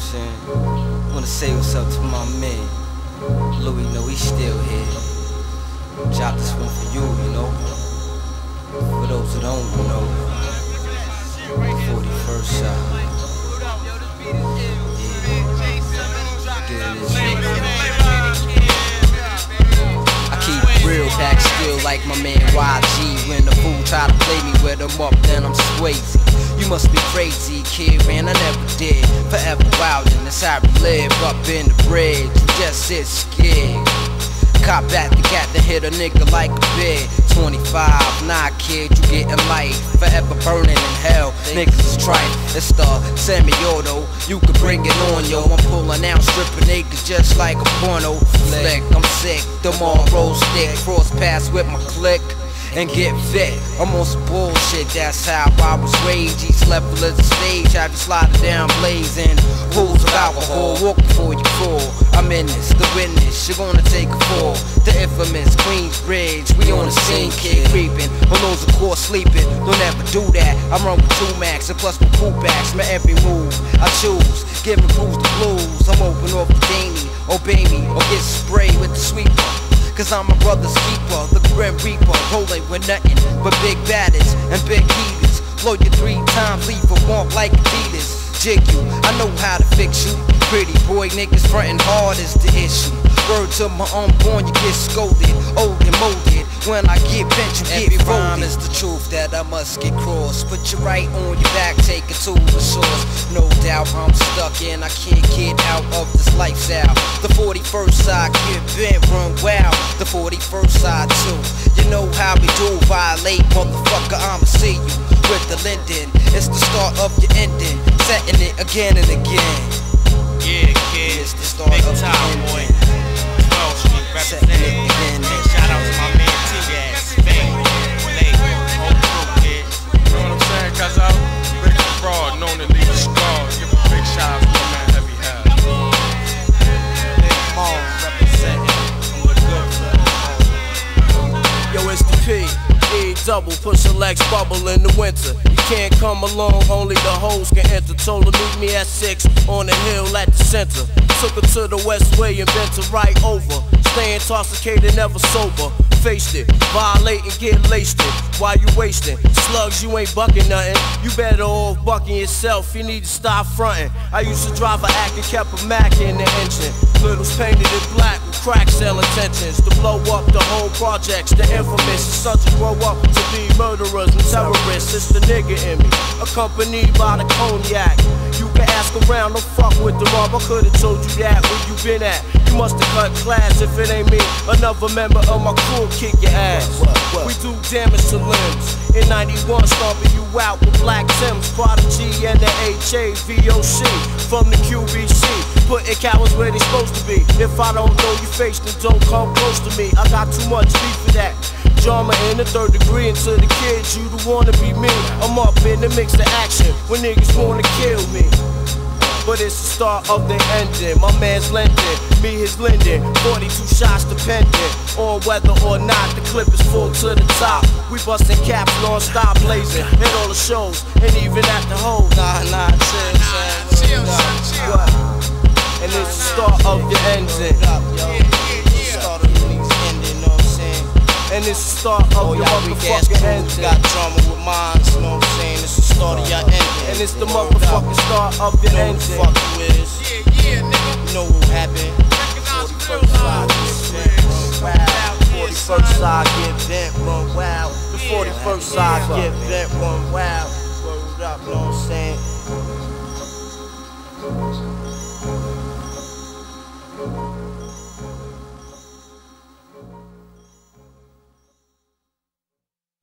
I'm saying? I wanna say what's up to my man. Louis, know he's still here. Drop this one for you, you know. For those who don't know. 41st shot. Yeah. This I real back still like my man YG. When the fool try to play me with him up, then I'm swayzy. You must be crazy, kid, man, I never did. Forever wild, and that's how we live up in the bridge. You just sit scared. Cop back the cat to hit a nigga like a bed. 25, nah, kid, you getting light. Forever burning in hell, niggas is trite. It's the semi-auto, you can bring it on, yo. I'm pulling out, stripping niggas just like a porno flick. I'm sick, them all roll stick, cross paths with my click and get fit. I'm on some bullshit, that's how I was raised. Each level of the stage, I be sliding down blazing. Pools of alcohol, walk before you fall. I'm in this, the witness, you're gonna take a fall. The infamous Queensbridge, we on the scene, kid creeping. Balloons of course sleeping, don't ever do that. I run with two max and plus my cool backs. My every move I choose, giving crews the blues. I'm open off the Danny, obey me, or get sprayed with the sweeper. Cause I'm my brother's keeper, the Grim Reaper, rolling with nothing but big badders and big heaters. Blow you three times, leave a womp like Adidas. Jig you, I know how to fix you. Pretty boy niggas frontin' hard is the issue. Word to my unborn, you get scolded, old and molded. When I get bent, you Every get rhyme rhyme is the truth that I must get crossed. Put your right on your back, take it to the source. No doubt I'm stuck in, I can't get out of this lifestyle. The 41st side get bent, run wild. The 41st side too. You know how we do, violate, motherfucker. I'ma see you with the Linden. It's the start of your ending, setting it again and again. Yeah, kid. It's the start Big of the time, along, only the hoes can enter. Told her meet me at six on the hill at the center. Took her to the West Way and bent her right over. Stay intoxicated, never sober. Faced it, violate and get laced it. While you wasting slugs, you ain't bucking nothing. You better off bucking yourself. You need to stop fronting. I used to drive a act and kept a Mac in the engine. Littles painted it black crack sale intentions to blow up the whole projects. The infamous is such to grow up to be murderers and terrorists. It's the nigga in me, accompanied by the cognac. You can ask around, don't fuck with the mob. I could've told you that where you been at. You must've cut class if it ain't me. Another member of my crew kick your ass. We do damage to limbs. In 91, stomping you out with Black Tims, Prodigy, and the HAVOC from the QBC. Putting cowards where they supposed to be. If I don't know you face, then don't come close to me. I got too much beef for that. Drama in the third degree, and to the kids, you don't wanna be me. I'm up in the mix of action when niggas wanna kill me. But it's the start of the ending. My man's lending, me his lending. 42 shots dependent on whether or not the clip is full to the top. We busting caps non-stop blazing at all the shows and even at the hoes. Nah, nah, chill, chill, chill, What? And it's the start of the ending. Start of the niggas ending, know what I'm saying? And it's the start of Oh, the ass motherfucking ending. got drama with you know what I'm saying? It's the start of your ending. And it's the You motherfucking start of the You know ending. the fuck you is. You know who happened. 41st side, get bent, run wild. 41st side, get bent, run wild. The 41st side, get bent, run wild. Word up, you know what I'm saying?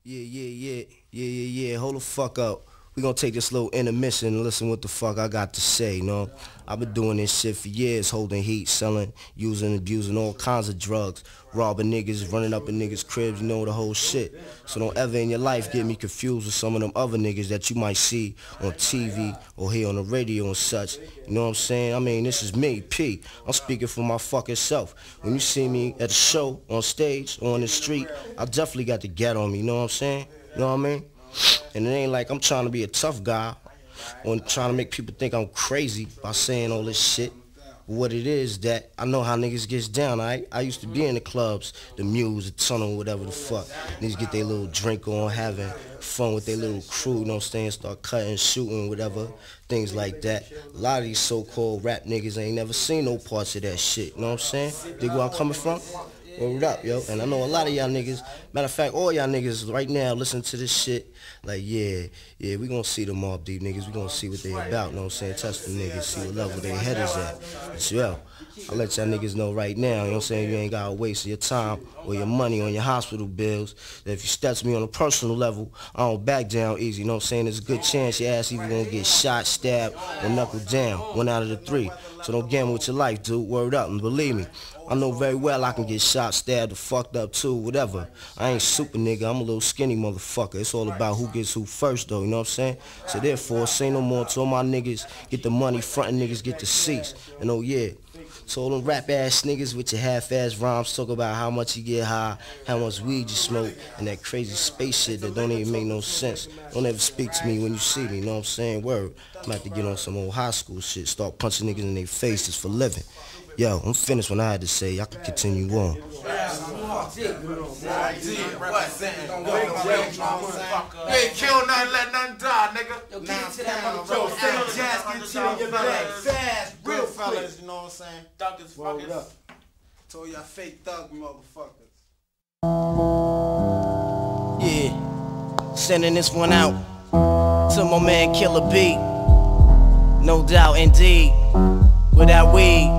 Yeah, yeah, yeah, yeah, yeah, yeah. Hold the fuck up. We gonna take this little intermission and listen what the fuck I got to say, you know? I've been doing this shit for years, holding heat, selling, using, abusing all kinds of drugs, robbing niggas, running up in niggas' cribs, you know, the whole shit. So don't ever in your life get me confused with some of them other niggas that you might see on TV or hear on the radio and such. You know what I'm saying? I mean, this is me, P. I'm speaking for my fucking self. When you see me at a show, on stage, on the street, I definitely got the get on me, you know what I'm saying? You know what I mean? And it ain't like I'm trying to be a tough guy. On trying to make people think I'm crazy by saying all this shit. What it is that I know how niggas gets down. I I used to be in the clubs, the Muse, the Tunnel, whatever the fuck. Niggas get their little drink on, having fun with their little crew. You know what I'm saying? Start cutting, shooting, whatever, things like that. A lot of these so-called rap niggas ain't never seen no parts of that shit. You know what I'm saying? Dig where I'm coming from? Word up, yo. And I know a lot of y'all niggas, matter of fact, all y'all niggas right now listen to this shit. Like, yeah, yeah, we gonna see the Mobb Deep niggas. We gonna see what they about, know what I'm saying? Test the niggas, see what level they head is at. So, yo, I let y'all niggas know right now, you know what I'm saying? You ain't gotta waste your time or your money on your hospital bills. That if you step to me on a personal level, I don't back down easy, you know what I'm saying? There's a good chance your ass either gonna get shot, stabbed, or knuckled down. One out of the three. So don't gamble with your life, dude. Word up, and believe me. I know very well I can get shot, stabbed, or fucked up too, whatever. I ain't super nigga, I'm a little skinny motherfucker. It's all about who gets who first though, you know what I'm saying? So therefore, say no more to all my niggas, get the money, frontin' niggas get the seats. And oh yeah, so all them rap ass niggas with your half ass rhymes talk about how much you get high, how much weed you smoke, and that crazy space shit that don't even make no sense. Don't ever speak to me when you see me, you know what I'm saying? Word. I'm about to get on some old high school shit, start punching niggas in their faces for living. Yo, I'm finished when I had to say. I all can continue on. You ain't kill nothing, let nothing die, nigga. Yo, get to that motherfucker. Fat jazz, get to in your bag. Fast, real fellas, you know what I'm saying? Thug as Word fuckers. up. Told y'all fake thug motherfuckers. Yeah, sending this one out to my man Killer B. No doubt, indeed. Without weed,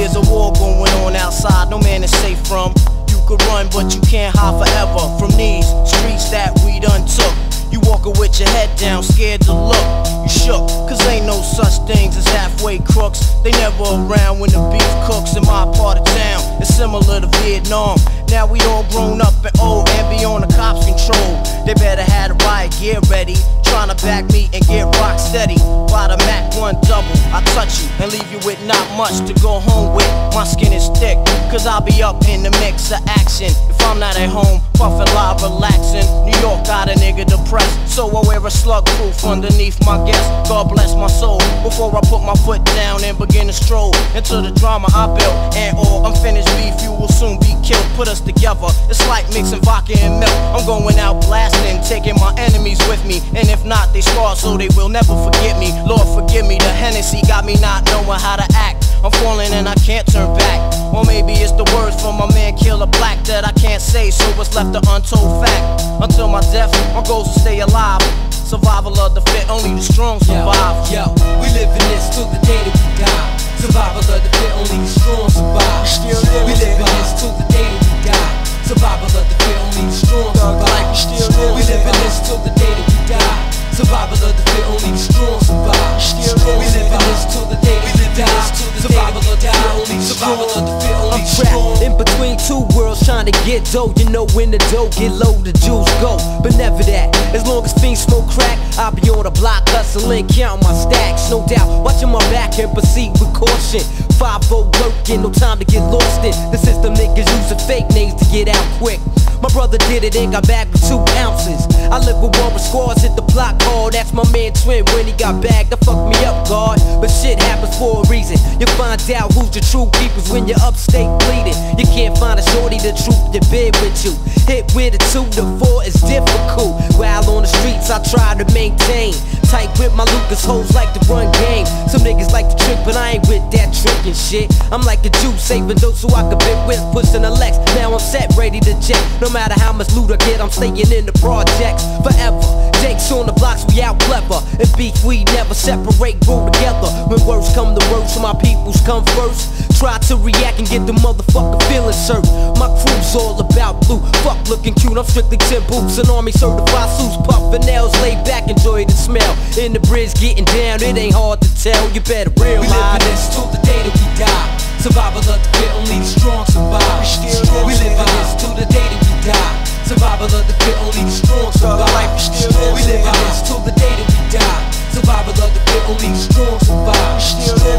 There's a war going on outside, no man is safe from. You could run, but you can't hide forever from these streets that we done took. You walking with your head down, scared to look. Shook, cause ain't no such things as halfway crooks. They never around when the beef cooks in my part of town. It's similar to Vietnam. Now we all grown up and old and beyond the cops' control. They better have the riot gear ready. Trying to back me and get rock steady. By the Mac 1 double, I touch you and leave you with not much to go home with. My skin is thick, cause I'll be up in the mix of action. If I'm not at home, puffin' live, relaxing. New York got a nigga depressed, so I wear a slug proof underneath my guest. God bless my soul. Before I put my foot down and begin to stroll into the drama I built. And all unfinished beef, you will soon be killed. Put us together, it's like mixing vodka and milk. I'm going out blasting, taking my enemies with me. And if not, they scar so they will never forget me. Lord, forgive me, the Hennessy got me not knowing how to act. I'm falling and I can't turn back. Or maybe it's the words from my man Killer Black that I can't say, so what's left an untold fact. Until my death, my goals to stay alive. Survival of the fit, only the strong survive. Yo, yo, we live in this till the day that we die. Survival of the fit, only the strong survive. We live in this till the day that we die. Survival of the fit, only the strong survive. We live in this till the day that we die. To get dough. You know when the dough get low, the jewels go. But never that. As long as fiends smoke crack, I'll be on the block hustling, counting my stacks. No doubt, watching my back and proceed with caution. 5 working, no time to get lost in. The system niggas using fake names to get out quick. My brother did it and got back with two ounces. I live with one with scores, hit the block hard. That's my man Twin when he got back. That fucked me up, God. But shit happens for a reason. You find out who's the true keepers when you're upstate bleeding. You can't find a shorty the truth to bed with you. Hit with a two to four is difficult. While on the streets, I try to maintain. Tight with my Lucas hoes like to run game. Some niggas like to trick, but I ain't with that tricking shit. I'm like a Jew, saving those who I could bit with, pushing the Lex. Now I'm set, ready to jet. No matter how much loot I get, I'm staying in the projects forever. Jakes on the blocks, we out clever. And beef, we never separate, grow together. When words come to words, my peoples come first. Try to react and get the motherfucker feeling served. My crew's all about blue. Fuck looking cute, I'm strictly 10 boots and army certified suits. Puffin' nails, laid back, enjoy the smell. In the bridge, getting down, it ain't hard to tell. You better realize. We live this till the day that we die. Survival of the fit, only the strong survive. We live in this till the day that we die. Survival of the fit, only the strong survive. We live in this till the day that we die. Survival of the fit, only the strong survive.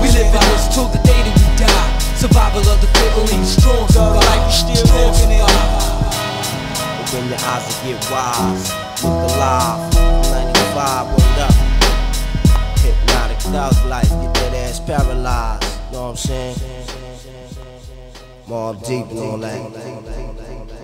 We live in this till the day that we die. Survival of the fit, only the strong survive. We still living it. Open your eyes and get wise. Look alive. 95, life, get that ass paralyzed. You know what I'm saying? Mobb Deep and all that.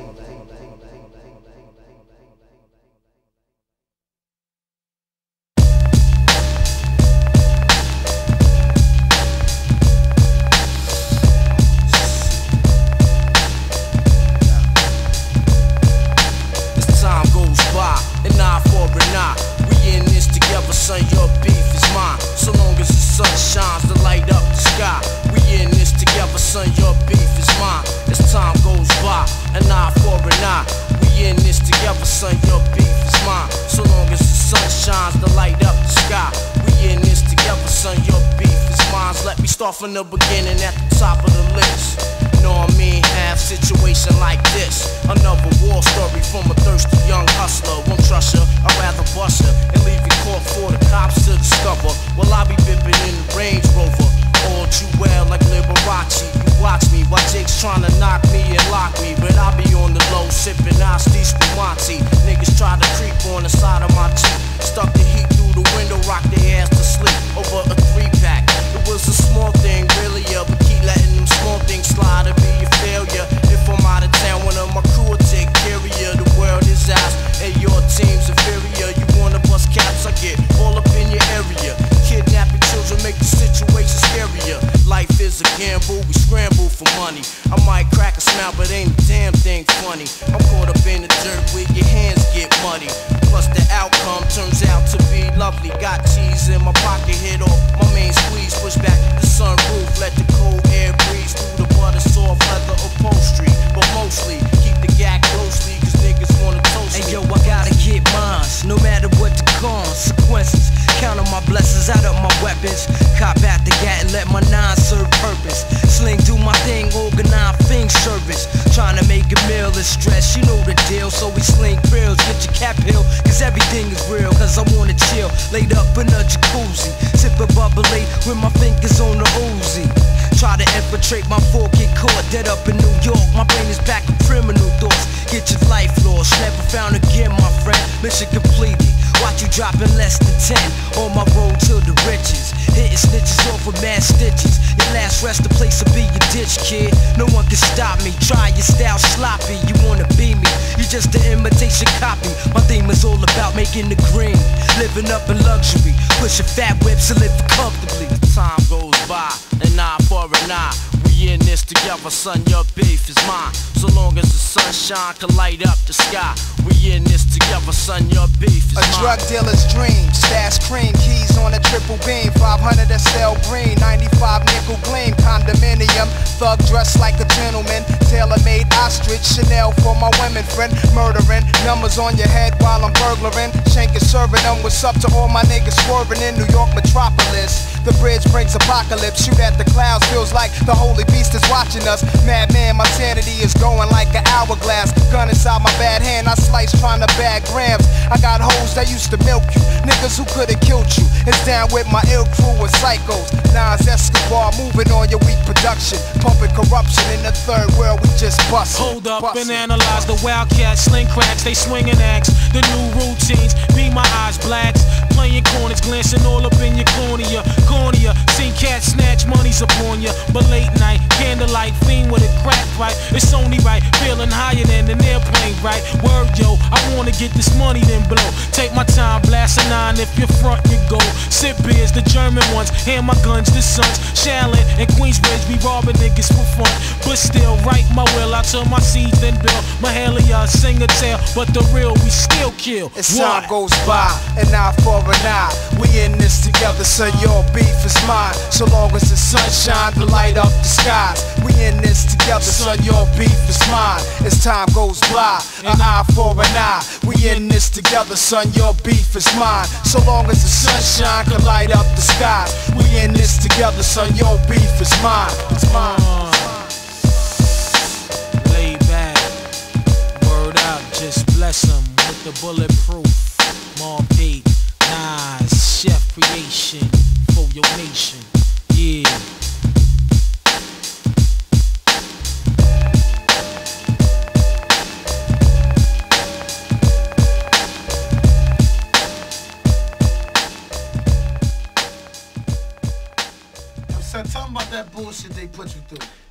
Life never found again, my friend. Mission completed. Watch you dropping less than 10 on my road to the riches. Hitting snitches off with mad stitches. Your last rest the place will be your ditch, kid. No one can stop me. Try your style sloppy. You wanna be me? You just an imitation copy. My theme is all about making the green, living up in luxury, pushing fat whips and living comfortably. Time goes by, an eye for an eye. We in this together, son. Your beef is mine. So long as the sunshine can light up the sky. We in this together, son. Your beef is A mine. drug dealer's dream, stash cream, keys on a triple beam, 500 SL green, 95 nickel gleam, condominium, thug dressed like a gentleman, tailor-made ostrich, Chanel for my women friend, murdering, numbers on your head while I'm burglaring, shanking, serving them, what's up to all my niggas swerving in New York metropolis. The bridge brings apocalypse, shoot at the clouds, feels like the holy beast is watching us. Madman, my sanity is going like an hourglass. Gun inside my bad hand, I slice trying to bag grams. I got hoes that used to milk you, niggas who could've killed you. It's down with my ill crew of psychos. Nas Escobar moving on your weak production, pumping corruption in the third world. We just bust. Hold up and analyze the wildcats, sling cracks, they swinging axe. The new routines, be my eyes blacks. Playing corners, glancing all up in your cornea. Cornea, seen cats snatch monies upon ya. But late night, candlelight, fiend with a crack pipe. It's only right, feeling higher than an airplane, right? Word yo, I wanna get this money then blow. Take my time, blast a nine if you're front, you go. Sip beers, the German ones, hand my guns, the sons. Shaolin and Queensbridge, we robbing niggas for fun. But still, write my will, I turn my seeds then build. Mahalia, sing a tale, but the real we still kill. As What? time goes by, an eye for an eye. We in this together, so your beef is mine. So long as the sunshine to light up the skies. We in this together, son, your beef is mine. As time goes by, an eye for an eye. We in this together, son, your beef is mine. So long as the sunshine can light up the skies. We in this together, son, your beef is mine. It's mine. Lay back, word out, just bless them with the bulletproof. Mobb Deep, Nas, Chef Creation for your nation.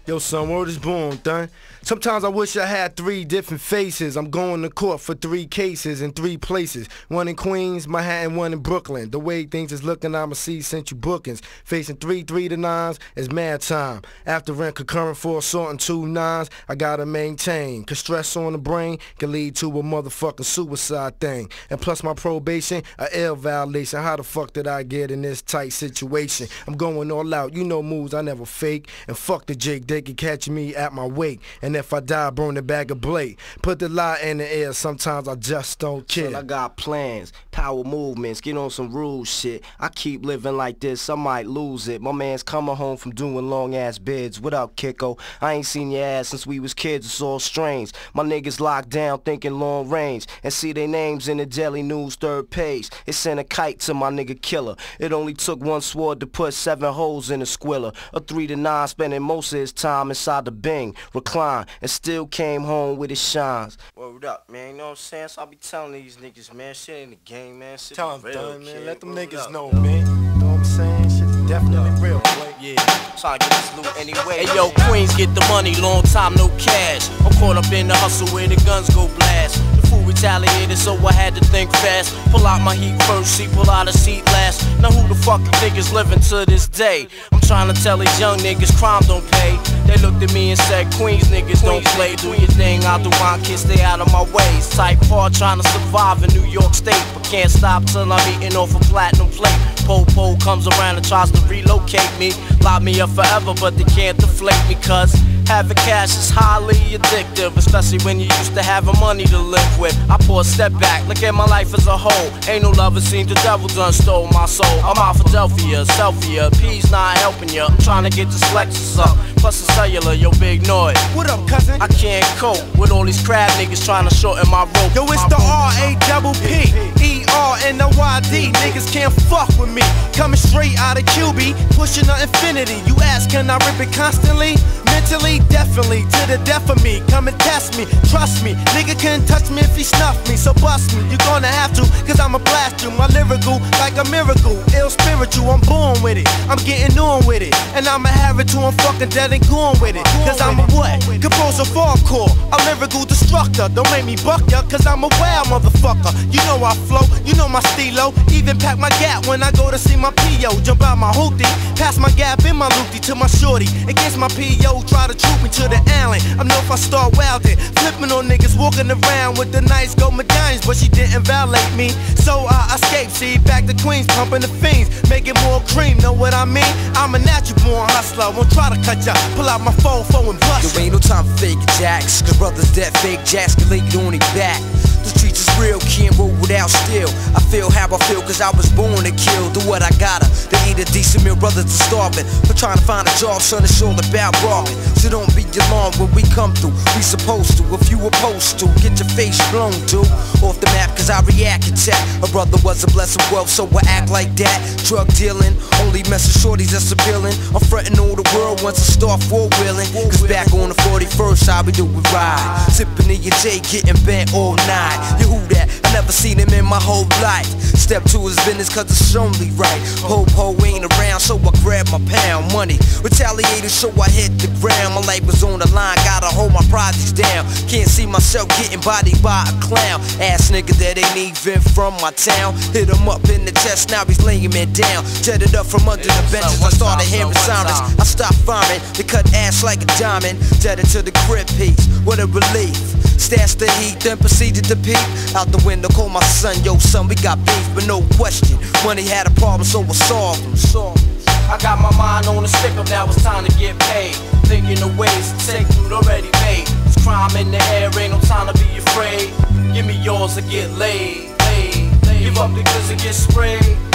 Yo, son, word is born, done. Sometimes I wish I had three different faces. I'm going to court for three cases in three places. One in Queens, Manhattan, one in Brooklyn. The way things is looking, I'ma see sent you bookings. Facing three three to nines is mad time. After rent concurrent for assault and two nines, I gotta maintain. Cause stress on the brain can lead to a motherfucking suicide thing. And plus my probation, a L violation. How the fuck did I get in this tight situation? I'm going all out. You know moves I never fake. And fuck the Jake, they can catch me at my wake. And if I die, burn the bag of blade. Put the lie in the air, sometimes I just don't care. Son, I got plans, power movements, get on some rules shit. I keep living like this, I might lose it. My man's coming home from doing long ass bids. What up, Kiko? I ain't seen your ass since we was kids, it's all strange. My niggas locked down thinking long range. And see their names in the Daily News third page. It sent a kite to my nigga killer. It only took one sword to put seven holes in a squiller. A three to nine spending most of his time inside the bing, recline, and still came home with his shines. Word up, man, you know what I'm saying? So I be telling these niggas, man, shit in the game, man. Shit Tell be 'em, real, done, man. kid. Let them Word niggas up. know, man. You know what I'm saying? Shit's definitely real, boy. Yeah, trying to get this loot anyway. Hey yo, Queens get the money, long time no cash. I'm caught up in the hustle where the guns go blast. Retaliated, so I had to think fast. Pull out my heat first, see, pull out a seat last. Now who the fuck you think is living to this day? I'm trying to tell these young niggas crime don't pay. They looked at me and said, Queens niggas don't play. Do your thing out the wine, kid, stay out of my ways. Type hard trying to survive in New York State, but can't stop till I'm eating off a platinum plate. Po-po comes around and tries to relocate me. Lock me up forever, but they can't deflate me, cuz having cash is highly addictive, especially when you used to having money to live with. I pull a step back, look at my life as a whole. Ain't no lover seen the devil done stole my soul. I'm out Philadelphia, selfie, P's not helping ya. I'm trying to get this Lexus up. Plus a cellular, yo, big noise. What up, cousin? I can't cope with all these crab niggas trying to shorten my rope. Yo, it's the. R A double P E R N O Y D. Niggas can't fuck with me. Coming straight out of QB, pushing the infinity. You ask, can I rip it constantly? Mentally, definitely, to the death of me. Come and test me, trust me. Nigga can't touch me if he snuff me, so bust me. You're gonna have to, cause I'ma blast you. My lyrical, like a miracle. Ill spiritual, I'm born with it. I'm getting on with it. And I'ma have it till I'm fucking dead and gone with it. Cause I'm a what? Composer hardcore, a lyrical destructor. Don't make me buck ya, cause I'm a wild motherfucker. You know I flow, you know my stilo. Even pack my gap when I go to see my PO. Jump out my hoopty, pass my gap in my loopty to my shorty. Against my PO, try to troop me to the alley. I know if I start wildin', flipping on niggas walking around with the nice gold medallions, but she didn't violate me. So I escaped, see, back to Queens, pumping the fiends, making more cream. Know what I mean? I'm a natural born hustler. Won't try to cut ya. Pull out my phone, phone and bust. There ain't no time for fake jacks. Cause brothers that fake jacks can lay you on their back. The streets is real, can't roll without steel. I feel how I feel cause I was born to kill. Do what I gotta. To eat a decent meal, brothers are starving. But trying to find a job, son, it's all about robbing. So don't be alarmed when we come through. We supposed to, if you opposed to, get your face blown to. Off the map cause I react attack. A brother was a blessing wealth, so I act like that. Drug dealing, only messing shorties that's appealing. I'm frontin' all the world once I start four wheeling. Cause back on the 41st, I be doing ride. Sippin' in your J, getting bent all night. You who that? Never seen him in my whole life. Step to his business cause it's only right. Po-po ain't around, so I grab my pound money. Retaliated, so I hit the ground. My life was on the line, gotta hold my projects down. Can't see myself getting bodied by a clown. Ass nigga that ain't even from my town. Hit him up in the chest, now he's laying me down. Jetted up from under the benches, I started hearing sirens. I stopped farming, they cut ass like a diamond. Jetted to the crib piece, what a relief. Stashed the heat, then proceeded to peek. Out the window, call my son, yo son, we got beef, but no question. Money had a problem, so I solved him. I got my mind on a stick up, now it's time to get paid. Thinking of ways to take loot already made. There's crime in the air, ain't no time to be afraid. Give me yours or get laid. laid, laid. Give up the goods and get sprayed.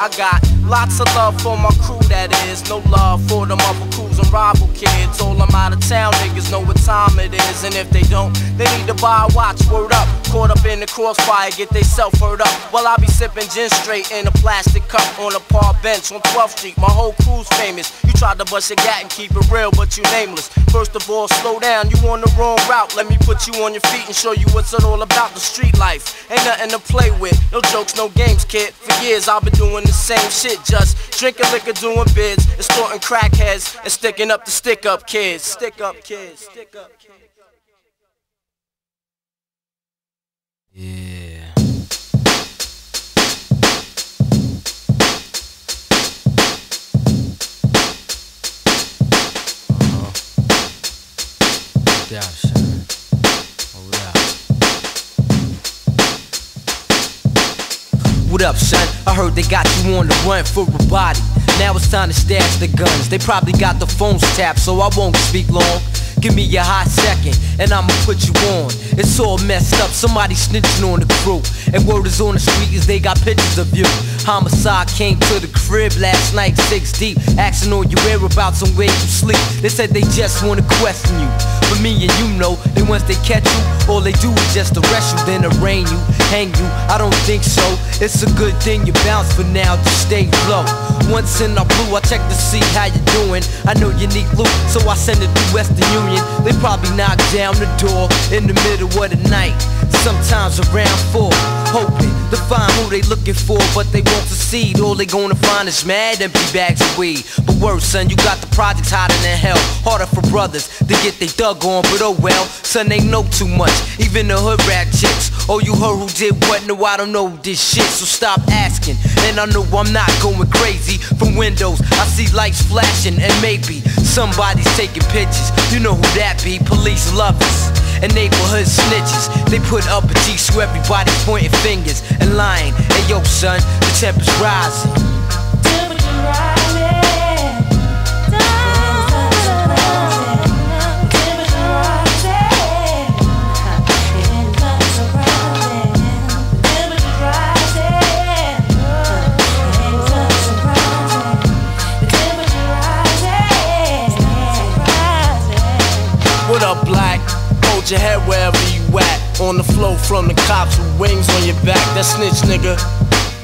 I got lots of love for my crew, that is. No love for them other crews and rival kids. All them out of town niggas know what time it is. And if they don't, they need to buy a watch. Word up, caught up in the crossfire, get they self hurt up. While I be sipping gin straight in a plastic cup on a park bench on 12th Street. My whole crew's famous. You tried to bust a gat and keep it real, but you nameless. First of all, slow down, you on the wrong route. Let me put you on your feet and show you what's it all about. The street life ain't nothing to play with. No jokes, no games, kid. For years I've been doing the same shit, just drinking liquor, doing bids, extorting crackheads, and sticking up the stick up kids. Stick up kids. Stick up kids. Yeah. Uh-huh. What up, son? I heard they got you on the run for a body. Now it's time to stash the guns. They probably got the phones tapped, so I won't speak long. Give me a hot second, and I'ma put you on. It's all messed up, somebody snitching on the crew. And word is on the street is they got pictures of you. Homicide came to the crib last night, six deep, asking all your whereabouts and where you sleep. They said they just wanna question you. But me and you know that once they catch you, all they do is just arrest you, then arraign you, hang you. I don't think so. It's a good thing you bounce for now to stay low. Once in our blue, I check to see how you doing. I know you need loot, so I send it to Western Union. They probably knock down the door in the middle of the night. Sometimes around four, hoping to find who they looking for, but they won't succeed. All they gonna find is mad empty bags of weed. But worse, son, you got the projects hotter than hell. Harder for brothers to get they dug on, but oh well, son, they know too much. Even the hood rat chicks. Oh, you heard who did what? No, I don't know this shit, so stop asking. And I know I'm not going crazy. From windows, I see lights flashing, and maybe somebody's taking pictures. You know who that be? Police lovers and neighborhood snitches. They put up a G so everybody pointing fingers and lying. Hey yo, son, the temperature's rising. Your head wherever you at. On the flow from the cops with wings on your back. That snitch nigga.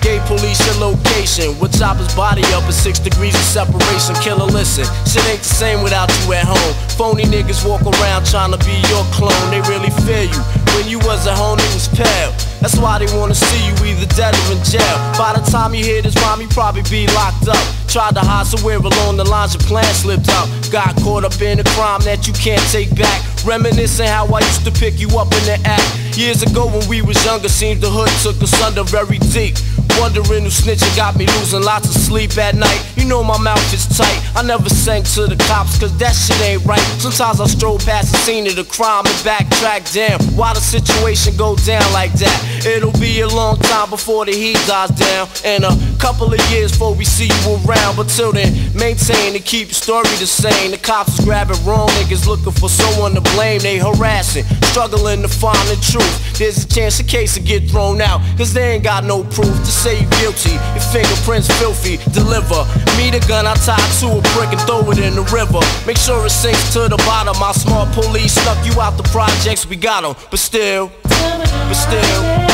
Gave police your location. With chopper's body up at six degrees of separation. Killer, listen. Shit ain't the same without you at home. Phony niggas walk around trying to be your clone. They really fear you. When you was at home, it was pale. That's why they wanna see you either dead or in jail. By the time you hear this rhyme, you probably be locked up. Tried to hide somewhere along the lines your plan slipped out. Got caught up in a crime that you can't take back. Reminiscing how I used to pick you up in the act. Years ago when we was younger, seemed the hood took us under very deep. Wondering who snitching got me losing lots of sleep at night. You know my mouth is tight. I never sang to the cops, cause that shit ain't right. Sometimes I stroll past the scene of the crime and backtrack. Damn, why the situation go down like that? It'll be a long time before the heat dies down. And a couple of years before we see you around. But till then, maintain and keep your story the same. The cops is grabbing wrong niggas looking for someone to blame. They harassing, struggling to find the truth. There's a chance the case will get thrown out, cause they ain't got no proof to say you guilty. Your fingerprints filthy, deliver. Me the gun I tie to a brick and throw it in the river. Make sure it sinks to the bottom. My smart police snuck you out the projects, we got 'em. But still, but still,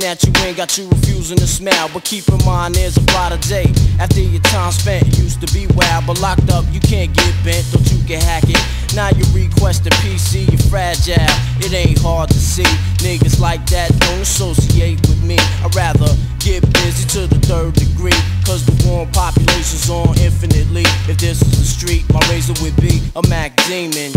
that you in, got you refusing to smile. But keep in mind, there's a brighter day. After your time spent, used to be wild, but locked up, you can't get bent, don't you can hack it. Now you request a PC, you're fragile. It ain't hard to see. Niggas like that don't associate with me. I'd rather get busy to the third degree. Cause the warm population's on infinitely. If this was the street, my razor would be a Mac Demon.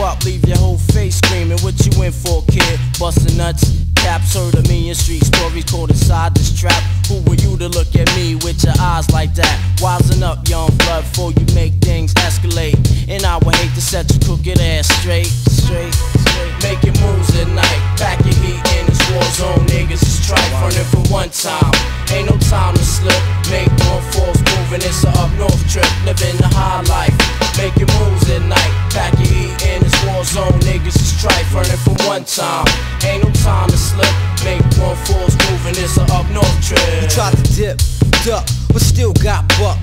Up, leave your whole face screaming. What you in for, kid? Bustin' nuts. Caps heard a million street stories caught inside this trap. Who were you to look at me with your eyes like that? Wisen up, young blood, before you make things escalate. And I would hate to set your crooked ass straight, straight, straight. Making moves at night, pack your heat in this war zone. Niggas is tripe, running for one time. Ain't no time to slip. Make one false move and it's a up north trip. Living the high life, making moves at night, pack your heat in this war zone. Niggas is tripe, running for one time. Ain't no time to slip. Make one false move and it's a up north trip. You tried to dip, duck, but still got buck.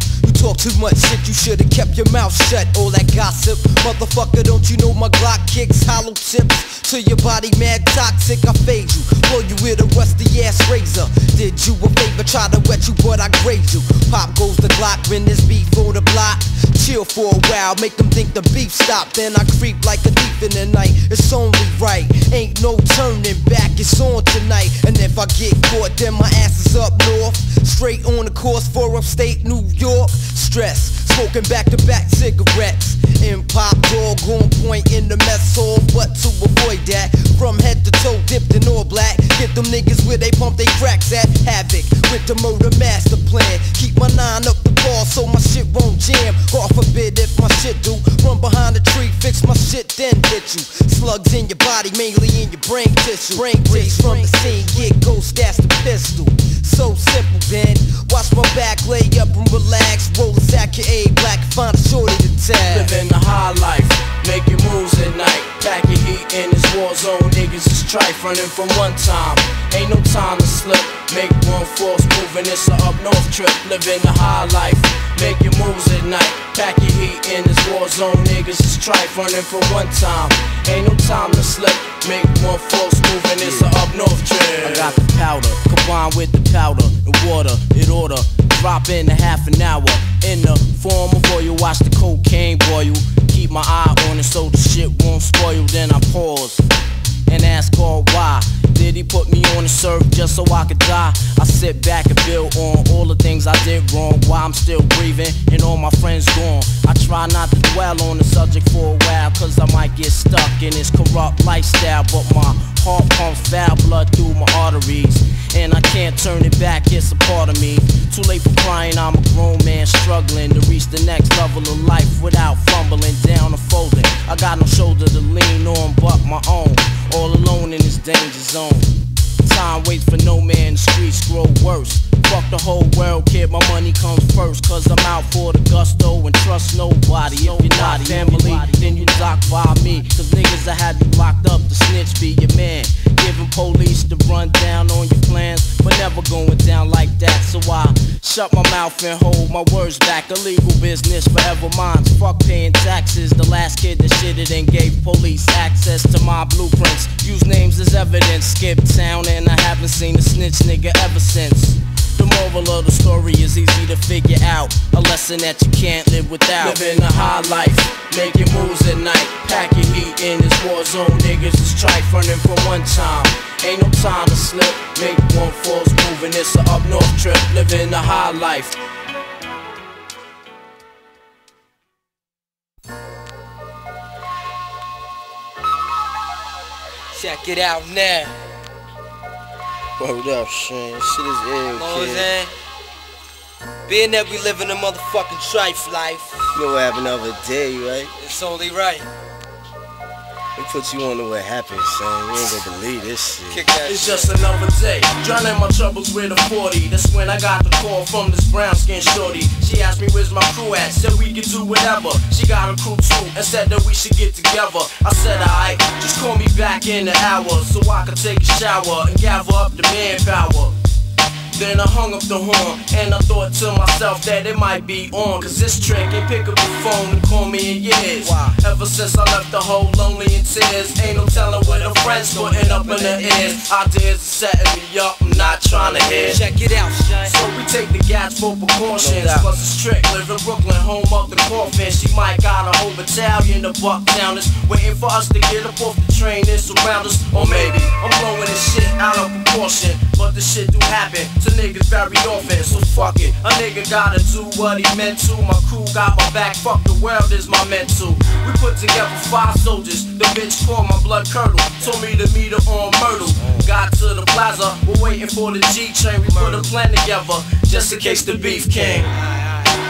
Talk too much shit, you should've kept your mouth shut. All that gossip, motherfucker, don't you know my Glock kicks hollow tips to your body, mad toxic. I fade you, blow you with a rusty ass razor. Did you a favor, try to wet you, but I grazed you. Pop goes the Glock when this beef on the block. Chill for a while, make them think the beef stopped. Then I creep like a thief in the night. It's only right, ain't no turning back. It's on tonight, and if I get caught, then my ass is up north. Straight on the course for upstate New York. Stress, smoking back to back cigarettes. In pop dog on point in the mess hall, but to avoid that, from head to toe dipped in all black. Get them niggas where they pump they cracks at. Havoc with the murder master plan. Keep my nine up the ball so my shit won't jam. God forbid if my shit do. Run behind the tree, fix my shit, then hit you. Slugs in your body, mainly in your brain tissue. Brain tissue from the scene, get ghost that's the pistol. So simple, Ben. Watch my back, lay up and relax. Roll a sack of A black, find a shorty to tag. Living the high life, making moves at night. Pack your heat in this war zone, niggas is trife, running from one time. Ain't no time to slip. Make one false move and it's a up north trip. Living the high life, making moves at night. Pack your heat in this war zone, niggas is trife, running from one time. Ain't no time to slip. Make one false move and it's a up north trip. I got the powder, combined with the powder and water. It order drop in a half an hour in the form of oil. Watch the cocaine boil. Keep my eye on it so the shit won't spoil. Then I pause and ask God why. Did he put me on the surf just so I could die? I sit back and build on all the things I did wrong. Why I'm still breathing and all my friends gone. I try not to dwell on the subject for a while, cause I might get stuck in this corrupt lifestyle. But my heart pumps foul blood through my arteries. And I can't turn it back, it's a part of me. Too late for crying, I'm a grown man struggling to reach the next level of life without fumbling down or folding. I got no shoulder to lean on but my own. All alone in this danger zone. Time waits for no man, the streets grow worse. Fuck the whole world, kid, my money comes first. Cause I'm out for the gusto and trust nobody. If you're not family, then you dock by me. Cause niggas I had you locked up, the snitch be your man. Giving police the rundown on your plans, but never going down like that. So I shut my mouth and hold my words back. Illegal business forever mine. Fuck paying taxes. The last kid that shitted and gave police access to my blueprints. Use names as evidence. Skip town and I haven't seen a snitch nigga ever since. The moral of the story is easy to figure out. A lesson that you can't live without. Living a high life, making moves at night. Pack your heat in this war zone. Niggas is trife running for one time. Ain't no time to slip. Make one false move and it's a up north trip. Living a high life. Check it out now. Word up, Shane. Shit is ill, Know what I'm kid. Being that we live in a motherfucking trife life, You know what happened the other day, right? it's only right. They put you on to what happens, son. You ain't gonna believe this shit. It's just another day. Drowning my troubles with a 40. That's when I got the call from this brown skin shorty. She asked me where's my crew at. Said we could do whatever. She got a crew too and said that we should get together. I said alright, just call me back in an hour so I can take a shower and gather up the manpower. Then I hung up the horn and I thought to myself that it might be on. Cause this trick ain't pick up the phone and call me in years. Ever since I left the whole lonely in tears, ain't no telling what a friend's putting up in the ears. Ideas are setting me up, I'm not trying to hear. Check it out. So we take the gas for precautions. No. Plus it's trick, live in Brooklyn, home of the coffin. She might got a whole battalion of bucktowners waiting for us to get up off the train and surround us. Or maybe I'm blowing this shit out of proportion. But the shit do happen to niggas very often. So fuck it, a nigga gotta do what he meant to. My crew got my back, fuck the world is my mental. We put together five soldiers. The bitch called my blood curdle. Told me to meet her on Myrtle. Got to the plaza, we're waiting for the G train. We put a plan together just in case the beef came.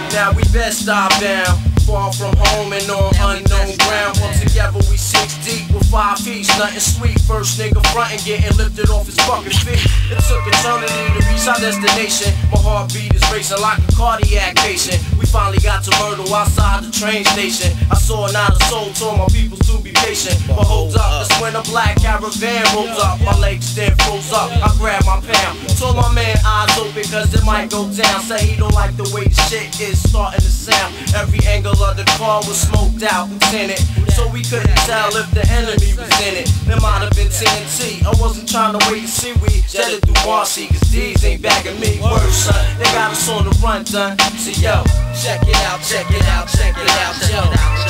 Now we best stop down. Far from home and on unknown ground. All together we six deep with five feet. Nothing sweet. First nigga frontin' getting lifted off his fucking feet. It took eternity to reach our destination. My heartbeat is racing like a cardiac patient. Finally got to Myrtle outside the train station. I saw not a soul, told my people to be patient. But hold up, that's when a black caravan rolls up. My legs then froze up. I grabbed my pound. Told my man eyes open cause it might go down. Say he don't like the way the shit is starting to sound. Every angle of the car was smoked out and tinted. So we couldn't tell if the enemy was in it. There might have been TNT. I wasn't trying to wait to see we jetted through Marcy. Cause these ain't bagging me. Worse, son. They got us on the run, done. So yo, check it out, check it out, check it out, yo.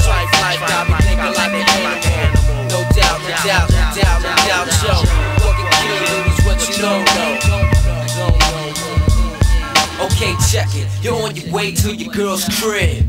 Trife life got me thinking like an animal. No doubt, no doubt, no doubt, no doubt, yo. What kill you is what you don't know. Okay, check it. You're on your way to your girl's crib.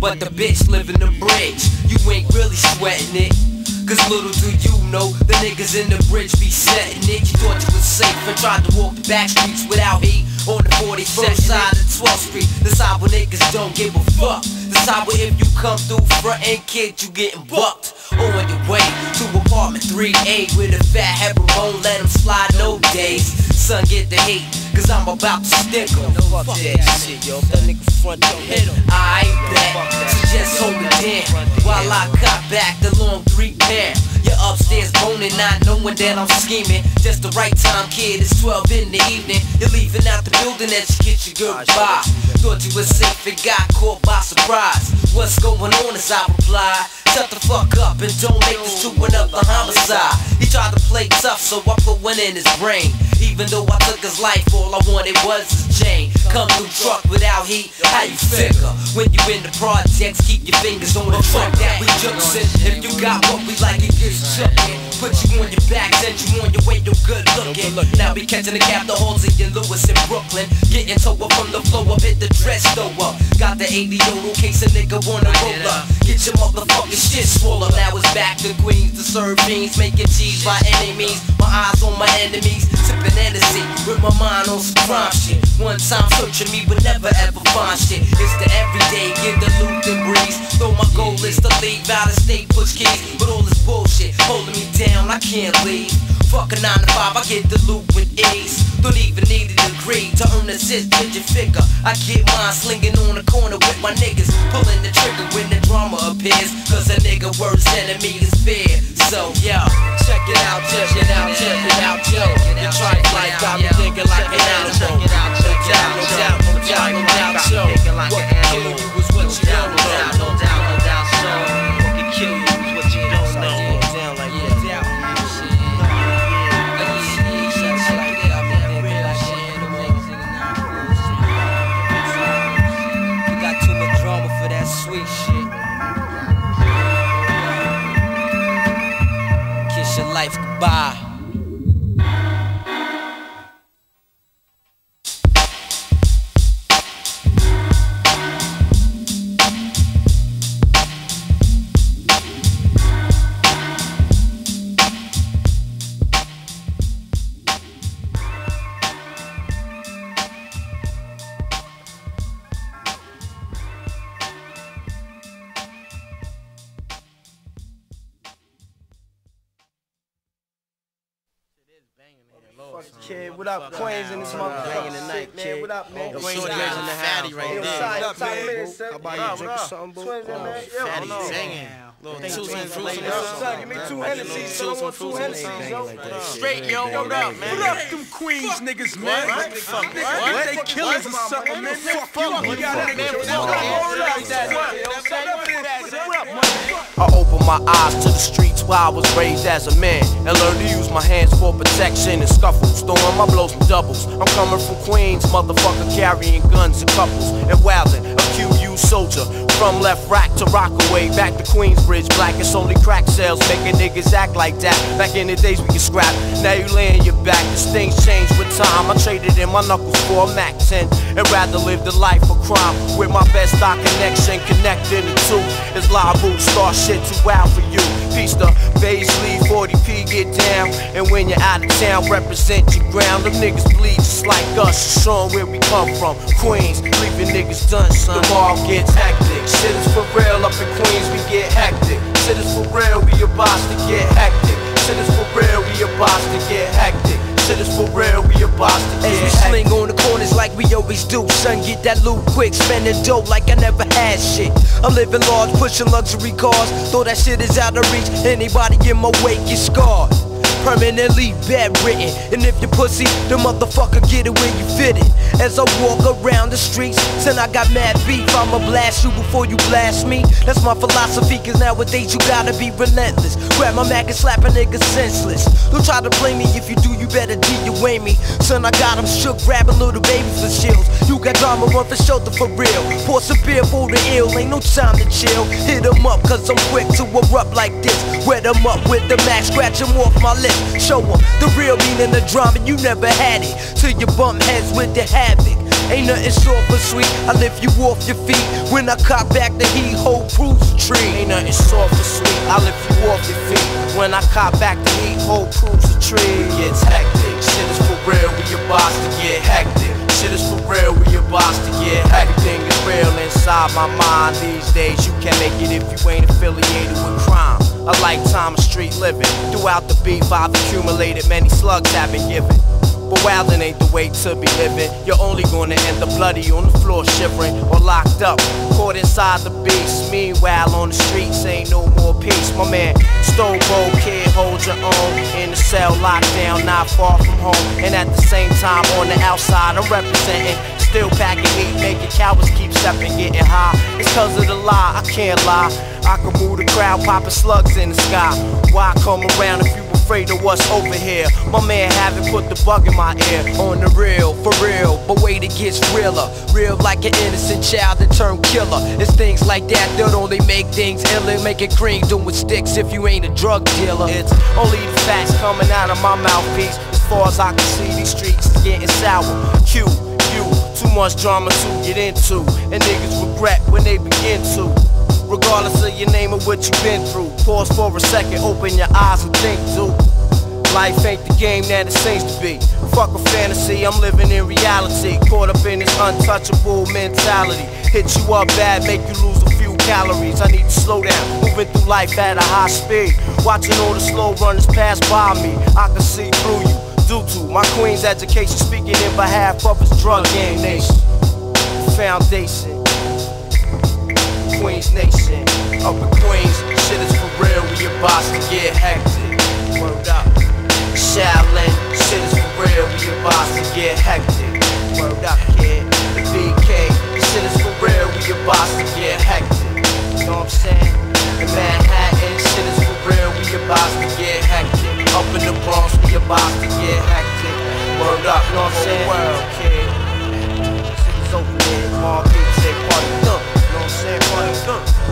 But the bitch live in the bridge. You ain't really sweating it. Cause little do you know, the niggas in the bridge be setting it. You thought you was safe and tried to walk the back streets without heat. On the 41st side of 12th Street. The side where niggas don't give a fuck. The side where if you come through front and kid, you getting bucked. On your way to apartment 3A with a fat head won't let him slide no days. Son, get the heat, cause I'm about to stick him. Fuck that shit, yo. That nigga front, don't hit him. I ain't bet, so just hold it down While I cut back the long three pair. You're upstairs boning, not knowing that I'm scheming. Just the right time, kid, it's 12 in the evening. You're leaving out the building as you get your goodbye. Thought you was safe and got caught by surprise. What's going on as I reply Shut the fuck up and don't make this to another homicide. He tried to play tough so I put one in his brain. Even though I took his life, all I wanted was his chain. Come through truck without heat, how you figure? When you in the projects, keep your fingers on the fuck that we juxin If you got what we like, it gets chuckin' Put you on your back, send you on your way, no good looking. Now be catching the cab, the halls in Lewis in Brooklyn. Getting towed up from the floor up, hit the dress though up Got the 80 in case a nigga wanna roll up. Get your motherfucking shit swollen Now it's back to Queens to serve beans Making cheese by any means. My eyes on my enemies Sipping Hennessy with my mind on some crime shit. One time searching me but never ever find shit. It's the everyday, get the loot and breeze. Though my goal is to leave out of state, push keys But all this bullshit holding me down, I can't leave Fuck a 9 to 5, I get the loot with ease. Don't even need a degree to earn a six digit figure. I get mine slinging on the corner with my niggas Pulling the trigger when the drama appears. Cause a nigga worst enemy is fear. So yo, check it out, check it out, check it out, yo. The trife life got me thinking like an animal. No doubt, no doubt, no doubt, no doubt, yo. What you is what you don't know your kid? What up, Queens in this motherfucking tonight, man? What up, man? Yo, Queens in the house. Fatty right there. What up, man? man, son. How about Hey, you? Drink something, boo? Twins in there? Fatty hold on. singing. Little Thank two you, some thank you, fruits thank in you. there. Son, give me two Hennessy's, son. I want two Hennessy's, yo. Straight, yo. What up, man? What up, them Queens niggas, man? What? Fuck, Niggas what? think they killers or something, man. Fuck you, you got man. niggas. I opened my eyes to the streets where I was raised as a man and learned to use my hands for protection and scuffles. Throwing my blows from doubles. I'm coming from Queens, motherfucker, carrying guns and couples and wildin'. A QU soldier from LeFrak to Rockaway, back to Queensbridge. Black it's only crack sales, making niggas act like that. Back in the days we could scrap. Now you laying your back. This things change with time. I traded in my knuckles for a Mac 10 and rather live the life of crime with my best stock connection. Connecting the two is live boots. Start shit too wild for you. Peace to Paisley, 40p, get down. And when you're out of town, represent your ground. Them niggas bleed just like us, showing where we come from. Queens, leaving niggas done, son. The ball gets hectic. Shit is for real, up in Queens, we get hectic. Shit is for real, we about to get hectic. Shit is for real, we about to get hectic. Shit is for real, we about to As get we sling on the corners like we always do. Son, get that loot quick, spending dough like I never had shit. I'm living large, pushing luxury cars. Though that shit is out of reach, anybody in my way get scarred. Permanently bedridden. And if you pussy, the motherfucker get it where you fit it. As I walk around the streets, son, I got mad beef. I'ma blast you before you blast me. That's my philosophy, cause nowadays you gotta be relentless. Grab my Mac and slap a nigga senseless. Don't try to blame me if you do, you better do you weigh me. Son, I got 'em shook, grabbing little babies for shields. You got drama, run for shelter for real. Pour some beer for the ill, ain't no time to chill. Hit 'em up, cause I'm quick to erupt like this. Wet 'em up with the Mac, scratch 'em off my lip. Show 'em the real meaning of drama, you never had it. Till you bump heads with the Havoc. Ain't nothing short but sweet. I lift you off your feet. When I cock back the heat, whole cruise tree. Ain't nothing soft or sweet. I lift you off your feet. When I cop back the heat, whole a tree. Gets hectic. Shit is for real. We about to get hectic. Shit is for real. We about to get. Everything is real inside my mind these days. You can't make it if you ain't affiliated with crime. A lifetime of street living. Throughout the beef, I've accumulated many slugs have been given. But wildin' ain't the way to be living. You're only gonna end up bloody on the floor, shivering or locked up, caught inside the beast. Meanwhile, on the streets ain't no more peace. My man, Cold Kid, hold your own. In the cell, locked down, not far from home. And at the same time, on the outside, I'm representing. Still packing heat, making cowards keep stepping, getting high. It's cause of the lie, I can't lie. I can move the crowd, popping slugs in the sky. Why come around if you afraid of what's over here? My man haven't put the bug in my ear. On the real, for real, but wait, it gets realer. Real like an innocent child that turned killer. It's things like that that only make things iller. Make it cream doing sticks if you ain't a drug dealer. It's only the facts coming out of my mouthpiece. As far as I can see, these streets is getting sour. Q, you, too much drama to get into. And niggas regret when they begin to. Regardless of your name or what you've been through. Pause for a second, open your eyes and think, dude. Life ain't the game that it seems to be. Fuck a fantasy, I'm living in reality. Caught up in this untouchable mentality. Hit you up bad, make you lose a few calories. I need to slow down, moving through life at a high speed. Watching all the slow runners pass by me. I can see through you. Due to my queen's education, speaking in behalf of his drug game nation. Foundation. Queens Nation, up in Queens, shit is for real, we about to get hectic. Word up. Shaolin, shit is for real, we about to get hectic. Word up, kid. The BK, shit is for real, we about to get hectic. You know what I'm saying? In Manhattan, shit is for real, we about to get hectic. Up in the Bronx, we about to get hectic. Word up, you know what I'm saying? World, kid. Shit is open here, Mark say I'm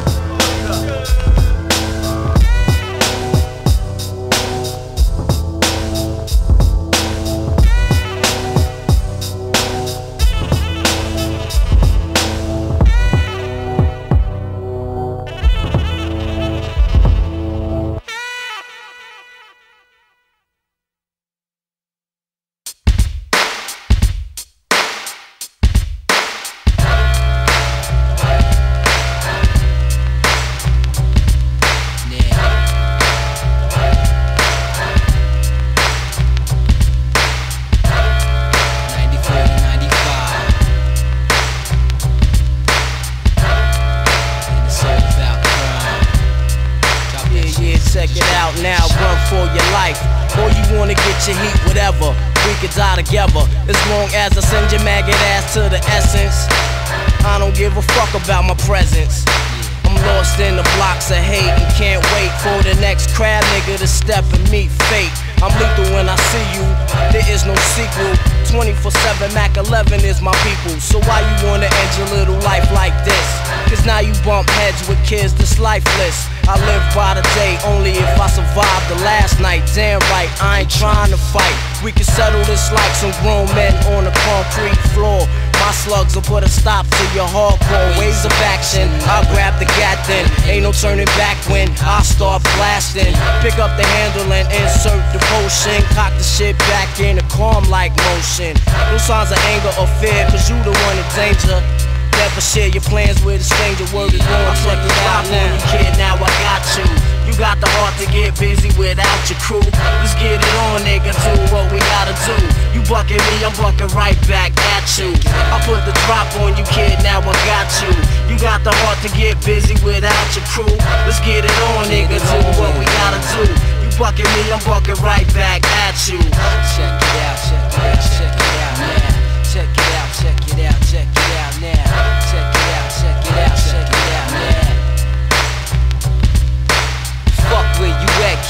crew. Let's get it on, nigga. Do what we gotta do. You bucking me, I'm bucking right back at you. I put the drop on you, kid. Now I got you. You got the heart to get busy without your crew. Let's get it on, nigga. Do what we gotta do. You bucking me, I'm bucking right back at you. Check it out, check it out, check it out now. Check it out, check it out, check it out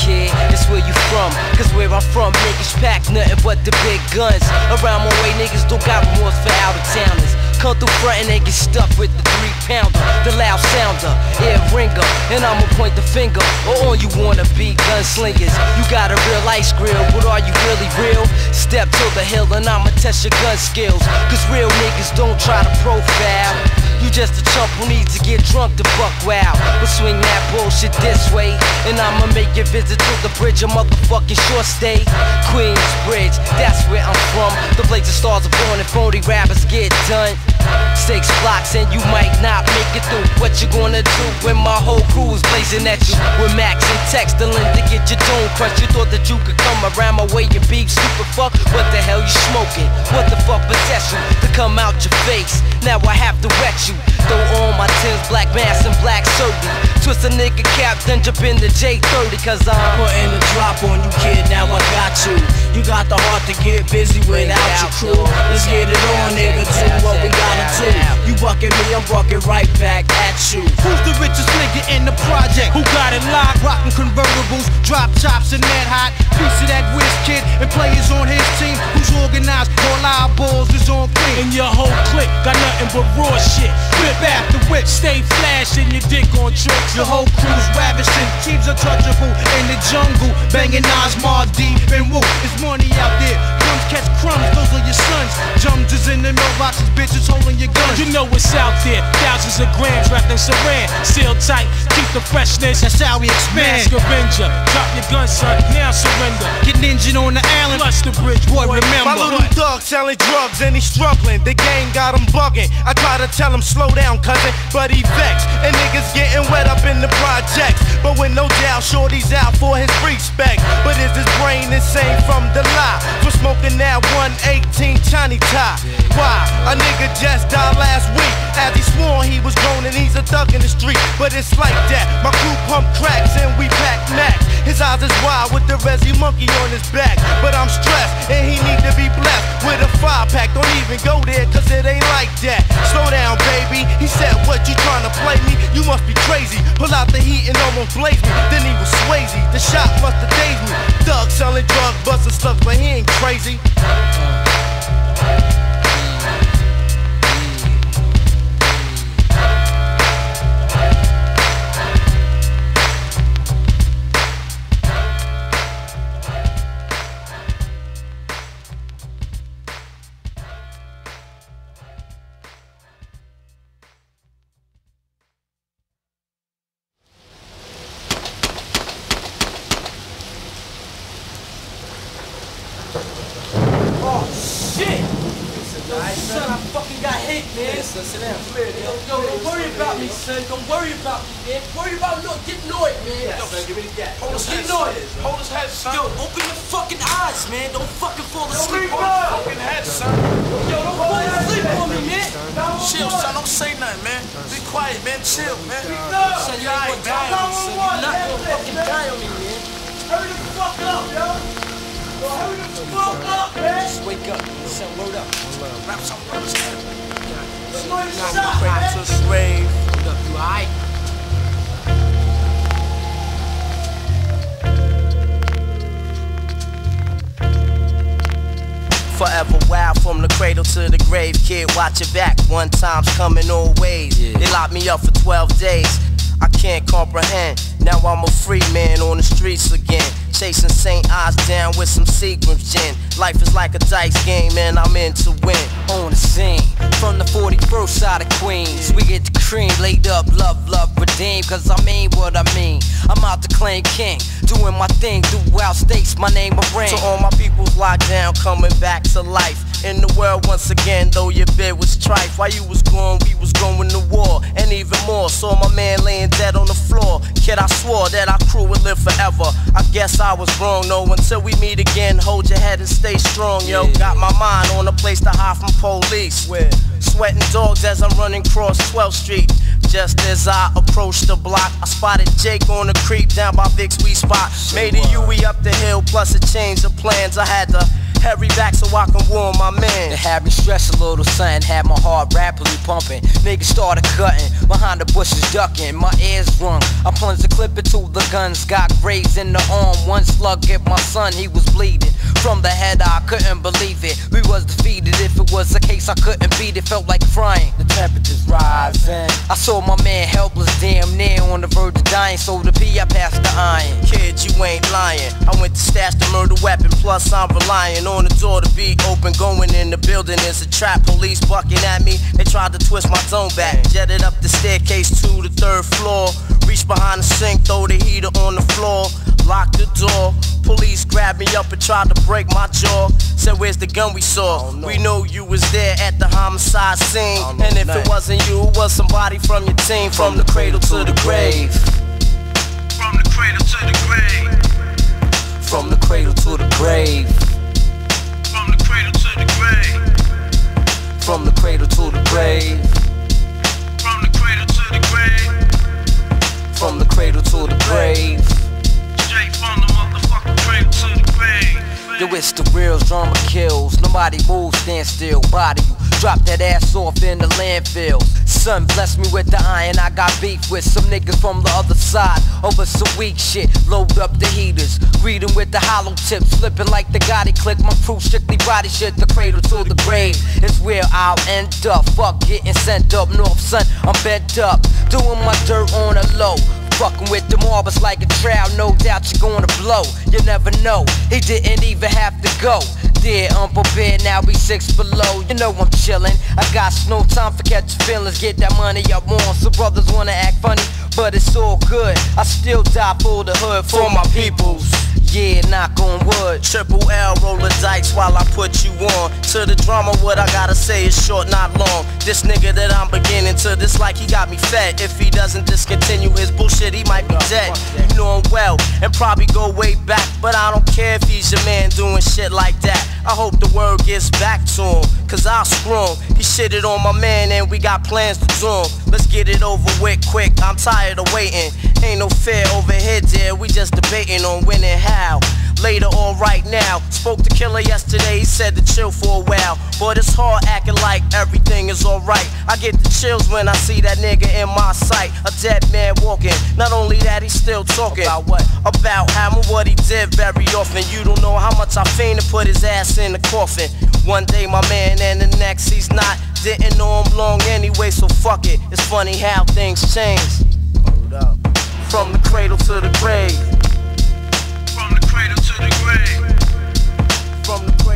kid. It's where you from. Cause where I'm from, niggas pack nothing but the big guns. Around my way, niggas don't got remorse for out of towners. Come through front and they get stuck with the three pounder, the loud sounder, ear ringer. And I'ma point the finger. Or on you wanna be gunslingers. You got a real ice grill, but are you really real? Step to the hill and I'ma test your gun skills. Cause real niggas don't try to profile. You just a chump who needs to get drunk to buck wow. But swing that bullshit this way, and I'ma make your visit to the bridge a motherfucking short stay. Queens Bridge, that's where I'm from. The place the stars are born and phony rappers get done. Six blocks and you might not make it through. What you gonna do when my whole crew is blazing at you? With Max and texting to get your dome crushed. You thought that you could come around my way and be stupid fuck? What the hell you smoking? What the fuck possession to come out your face? Now I have to wet you. Throw on my tins, black mask and black surgery. Twist a nigga cap, then jump in the J30 Cause I'm putting a drop on you kid, now I got you You got the heart to get busy without your crew Let's get it on nigga, do what we gotta do You bucking me, I'm bucking right back at you Who's the richest nigga in the project? Who got it locked? Rockin' convertibles, drop tops and that hot. Piece of that whiz kid and players on his team. Who's organized? All our balls is on clean. And your whole clique got nothing but raw shit. Whip after whip. Stay flashing your dick on tricks. Your whole crew's ravishing, teams untouchable in the jungle, banging Nas, Mobb Deep and Wu. It's money out there. Crumbs catch crumbs, those are your sons. Jums is in the mailboxes, bitches holding your guns. You know what's out there. Thousands of grams wrapped in saran. Seal tight, keep the freshness. That's how we expand. Mask Avenger. Drop your gun, son. Now surrender. Get ninja on the island. Flush the bridge, boy. Remember. My little thug selling drugs and he's struggling. The game got him bugging. I try to tell him slow down, cousin, but he vexed. And niggas getting wet up in the projects. But with no doubt, Shorty's out for his respect. But is his brain insane from the lie? For smoking that 118 Chinese tie. Why? A nigga just died last week. As he swore he was grown and he's a thug in the street. But it's like that. My crew pump cracks and we pack max. His eyes is wide with the Resi monkey on his back. But I'm stressed and he need to be blessed with a five pack. Don't even go there cause it ain't like that. Slow down, baby. He said, What you trying to play me? You must be crazy. Pull out the heat and almost blaze me. Then he was Swayze. The shot must have dazed me. Thug selling drug busting slugs, but he ain't crazy. Grave. Kid, watch your back. One time's coming all ways. They locked me up for 12 days. I can't comprehend. Now I'm a free man on the streets again. Chasing St. Ides down with some Seagram's gin. Life is like a dice game and I'm in to win. On the scene, from the 41st side of Queens. We get the cream laid up, love, love, redeem. Cause I mean what I mean. I'm out to claim king. Doing my thing throughout states, my name a ring. To all my people's locked down, coming back to life. In the world once again, though your bid was trife. While you was gone, we was going to war. And even more, saw my man laying dead on the floor. Kid, I swore that our crew would live forever. I guess I was wrong, no. Until we meet again, hold your head and stay strong, yo. Got my mind on a place to hide from police. Where? Sweating dogs as I'm running cross 12th Street. Just as I approached the block, I spotted Jake on the creep down by Vic's Wee Spot. Made a Yui up the hill, plus a change of plans. I had to hurry back so I can warn my man. It had me stress a little, son. Had my heart rapidly pumping. Niggas started cutting, behind the bushes ducking. My ears rung. I plunged the clip into the guns, got grazed in the arm. One slug hit my son, he was bleeding. From the head, I couldn't believe it. We was defeated. If it was a case, I couldn't beat it. Felt like crying. The temperature's rising. I saw my man helpless, damn near on the verge of dying. So the P, I passed the iron. Kid, you ain't lying. I went to stash the murder weapon, plus I'm relying on the door to be open. Going in the building is a trap. Police bucking at me. They tried to twist my zone back. Jetted up the staircase to the third floor. Reached behind the sink, throw the heater on the floor. Locked the door. Police grabbed me up and tried to break my jaw. Said, Where's the gun we saw? Oh, we know you was there at the homicide scene. Oh, and if it wasn't you, it was somebody from your team. From the cradle to the grave. From the cradle to the grave. From the cradle to the grave. Kills. Nobody moves, stand still, body you. Drop that ass off in the landfill. Son bless me with the iron. I got beef with some niggas from the other side over some weak shit. Load up the heaters, greet 'em with the hollow tips, flipping like the Gotti click. My crew strictly body shit, the cradle to the grave It's where I'll end up. Fuck getting sent up north, son. I'm bent up, doing my dirt on a low. Fucking with the marbles like a trial, no doubt you're gonna blow. You never know, he didn't even have to go. Dear unprepared, now we six below. You know I'm chillin'. I got no time for catch feelings. Get that money up on. So brothers wanna act funny, but it's all good. I still die for the hood, for my peoples. Yeah, knock on wood. Triple L, roll the dice while I put you on. To the drama, what I gotta say is short, not long. This nigga that I'm beginning to dislike, he got me fed. If he doesn't discontinue his bullshit, he might be dead. You know him well, and probably go way back. But I don't care if he's your man doing shit like that. I hope the word gets back to him, cause screw him. He shitted on my man, and we got plans to him. Let's get it over with quick, I'm tired of waiting. Ain't no fear over here, dear. We just debating on when and how. Later or right now. Spoke to Killer yesterday, he said to chill for a while. But it's hard acting like everything is alright. I get the chills when I see that nigga in my sight. A dead man walking. Not only that, he's still talking. About what? About how and what he did very often. You don't know how much I fiend to put his ass in the coffin. One day my man and the next he's not. Didn't know him long anyway, so fuck it. It's funny how things change. Hold up. From the cradle to the grave. From the cradle to the grave. From the cradle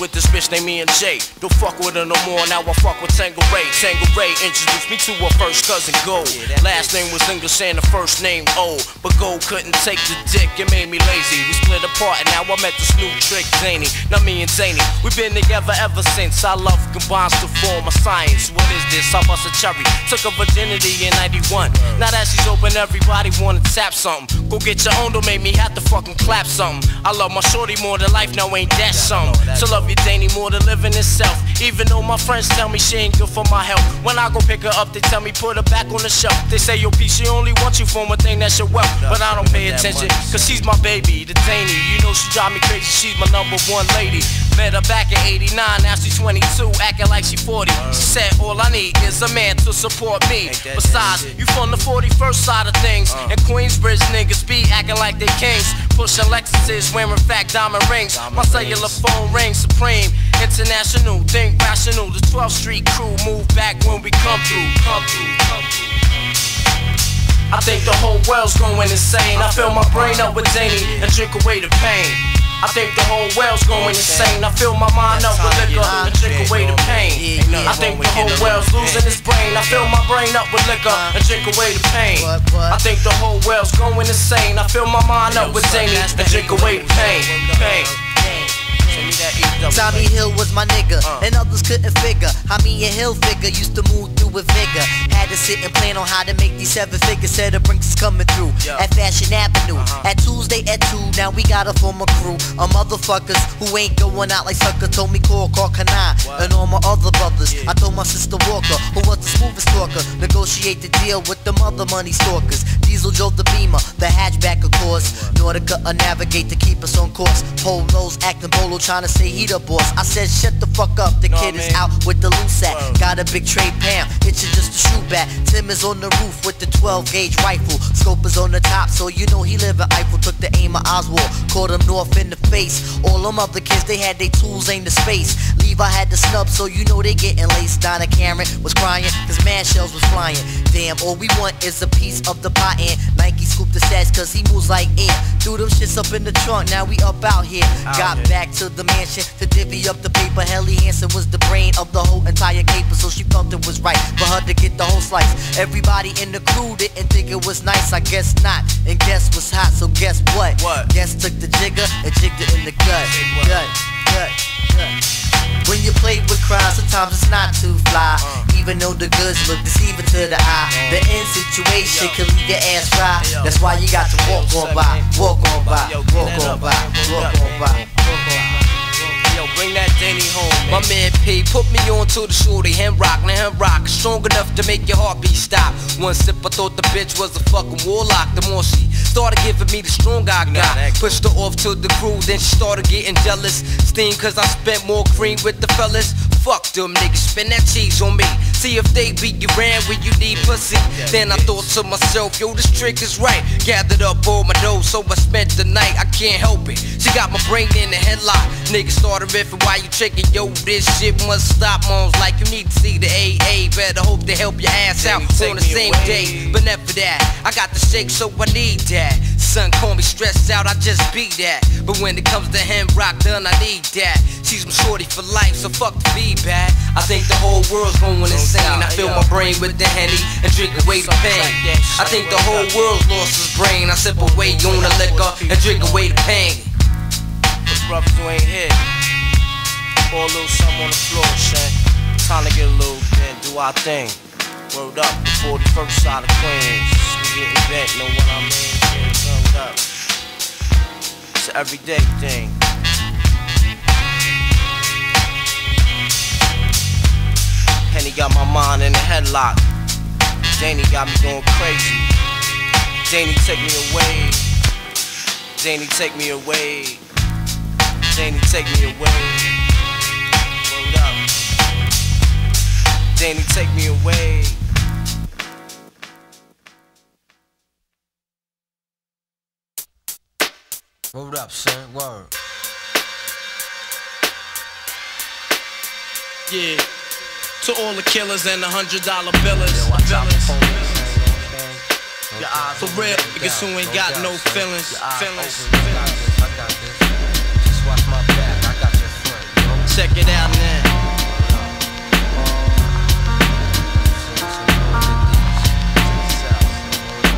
with this bitch named me and Jay. Don't fuck with her no more, now I fuck with Tango Ray. Tango Ray introduced me to her first cousin Gold. Last name was English and the first name O. But Gold couldn't take the dick, it made me lazy. We split apart and now I met this new trick, Zany. Now me and Zany, we been together ever since. I love combines to form a science. What is this? I bust a cherry. Took her virginity in 91. Now that she's open, everybody wanna tap something. Go get your own, don't make me have to fucking clap something. I love my shorty more than life, now ain't that something? So love you, Danny, more than living itself. Even though my friends tell me she ain't good for my health. When I go pick her up, they tell me put her back on the shelf. They say, yo, P, she only wants you for one thing, that's your wealth. But I don't pay attention, cause she's my baby, the Danny. You know she drive me crazy, she's my number one lady. Met her back in 89, now she's 22, acting like she 40. She said, all I need is a man to support me. Besides, you from the 41st side of things. And Queensbridge niggas be acting like they kings. Pushing Lexuses, wearing fat diamond rings. My cellular phone rings supreme. International, think rational. The 12th Street crew move back when we come through. Come through, come through. I think the whole world's going insane. I fill my brain up with Zany and drink away the pain. I think the whole world's going insane. I fill my mind up with liquor and drink away the pain. I think the whole world's losing its brain. I fill my brain up with liquor and drink away the pain. I think the whole world's going insane. I fill my mind up with Zany and drink away the pain. Pain. Tommy Hill was my nigga, uh. and others couldn't figure how me and Hill figure used to move through with vigor. Had to sit and plan on how to make these seven figures. Said the brinks is coming through at Fashion Avenue. Uh-huh. At Tuesday at 2, now we got a former crew of motherfuckers who ain't going out like sucker. Told me call, call Kani, and all my other brothers. I told my sister Walker, who was the smoothest talker, negotiate the deal with the mother money stalkers. Diesel drove the Beamer, the hatchback of course. Nautica a navigate to keep us on course. Polos acting bolo, trying to say he the boss. I said shut the fuck up, the kid is out with the loose sack. Got a big tray Pam, it's just a shoot bat. Tim is on the roof with the 12 gauge rifle. Scope is on the top, so you know he live in Eiffel. Took the aim of Oswald, caught him north in the face. All them other kids, they had their tools aimed to space. Levi had the snub, so you know they getting laced. Donna Karan was crying, cause man shells was flying. Damn, all we want is a piece of the pie and Nike scooped the stats cause he moves like air. Threw them shits up in the trunk, now we up out here. Got back to the mansion to divvy up the paper. Helly Hansen was the brain of the whole entire caper, so she felt it was right for her to get the whole slice. Everybody in the crew didn't think it was nice, I guess not. And guess was hot, so guess what? What? Guess took the jigger and jigged it in the gut, gut. When you play with crowds, sometimes it's not too fly. Even though the goods look deceiving to the eye. The end situation can leave your ass dry. That's why you got to walk on by, walk on by, walk on by, walk on by, walk on by. Bring that Danny home. My man P put me on to the shorty, him rock, now him rock. Strong enough to make your heartbeat stop. One sip, I thought the bitch was a fucking warlock. The more she started giving me the strong I got. Pushed her off to the crew, then she started getting jealous. Steam cause I spent more cream with the fellas. Fuck them niggas, spend that cheese on me. See if they beat you ran when you need pussy. Then I thought to myself, yo, this trick is right. Gathered up all my dough, so I spent the night. I can't help it. She got my brain in the headlock. Niggas started riffing while you checking, yo, this shit must stop. Mom's like, you need to see the AA. Better hope they help your ass out on the same day. But never that. I got the shake, so I need that. Son call me stressed out, I just be that. But when it comes to him, rock done, I need that. She's my shorty for life, so fuck the feedback. I think the whole world's going insane. I fill my brain with the henny and drink away the pain. I think the whole world's lost his brain. I sip away on the liquor and drink away the pain. Those brothers who ain't here, pour a little something on the floor, son. Time to get a little do our thing. Word up, before the 41st side of Queens. We getting bent, know what I mean? Yeah, up. It's an everyday thing. Henny got my mind in a headlock. Danny got me going crazy. Danny take me away. Danny take me away. Danny take me away. Danny take me away. Word up, son. Word. Yeah. To all the killers and the hundred dollar billers. For real, niggas who ain't got no feelings. Feelings. Check it out now.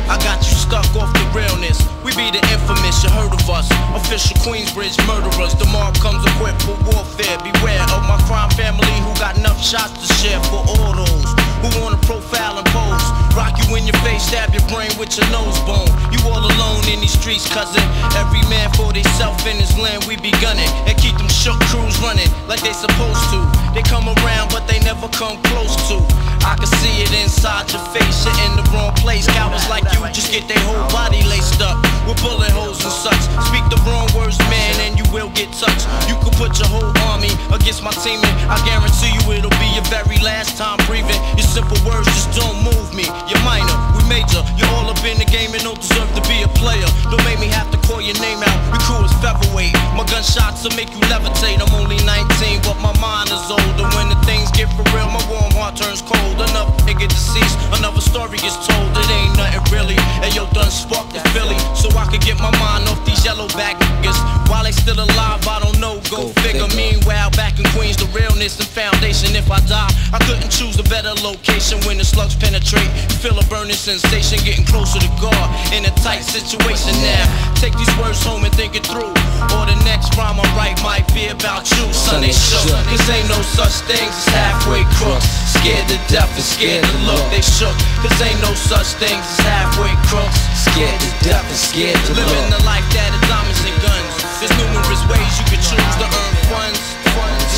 I got you stuck off the realness. We be the infamous, you heard of us. Official Queensbridge murderers. The mob comes equipped for warfare. Beware of my crime family who got enough shots to share for all those who wanna profile and pose. Rock you in your face, stab your brain with your nose bone. You all alone in these streets, cousin. Every man for theyself in his land, we be gunning. And keep them shook crews running like they supposed to. They come around, but they never come close to. I can see it inside your face, you're in the wrong place. Cowards like you just get their whole body laced up with bullet holes and such. Speak the wrong words, man, and you will get touched. You could put your whole army against my team, and I guarantee you it'll be your very last time breathing. Your simple words just don't move me. You're minor, we major. You're all up in the game and don't deserve to be a player. Don't make me have to call your name out. Your crew is featherweight. My gunshots will make you levitate. I'm only 19, but my mind is older. When the things get for real, my warm heart turns cold. Another nigga deceased, another story is told. It ain't nothing really. And yo, done sparked the Philly, so I could get my mind off these yellow back niggas. While they still alive, I don't know. Go, figure. Meanwhile, back in Queens, the realness and foundation. If I die, I couldn't choose a better location when the slugs penetrate. Feel a burning sensation, getting closer to God in a tight situation now. Take these words home and think it through. Or the next rhyme I write might be about you, son. They shook. Cause ain't no such things as halfway crooks. Scared to death and scared to look. They shook. Cause ain't no such things as halfway crooks. Scared to death and scared to look. Living the life that is diamonds and guns. There's numerous ways you can choose to earn funds.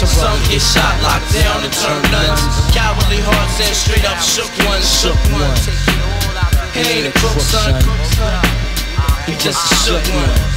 Some get shot, locked down, and turn nuns. Cowardly hearts and straight up shook ones, shook ones. He ain't a crook, son. He just a shook one.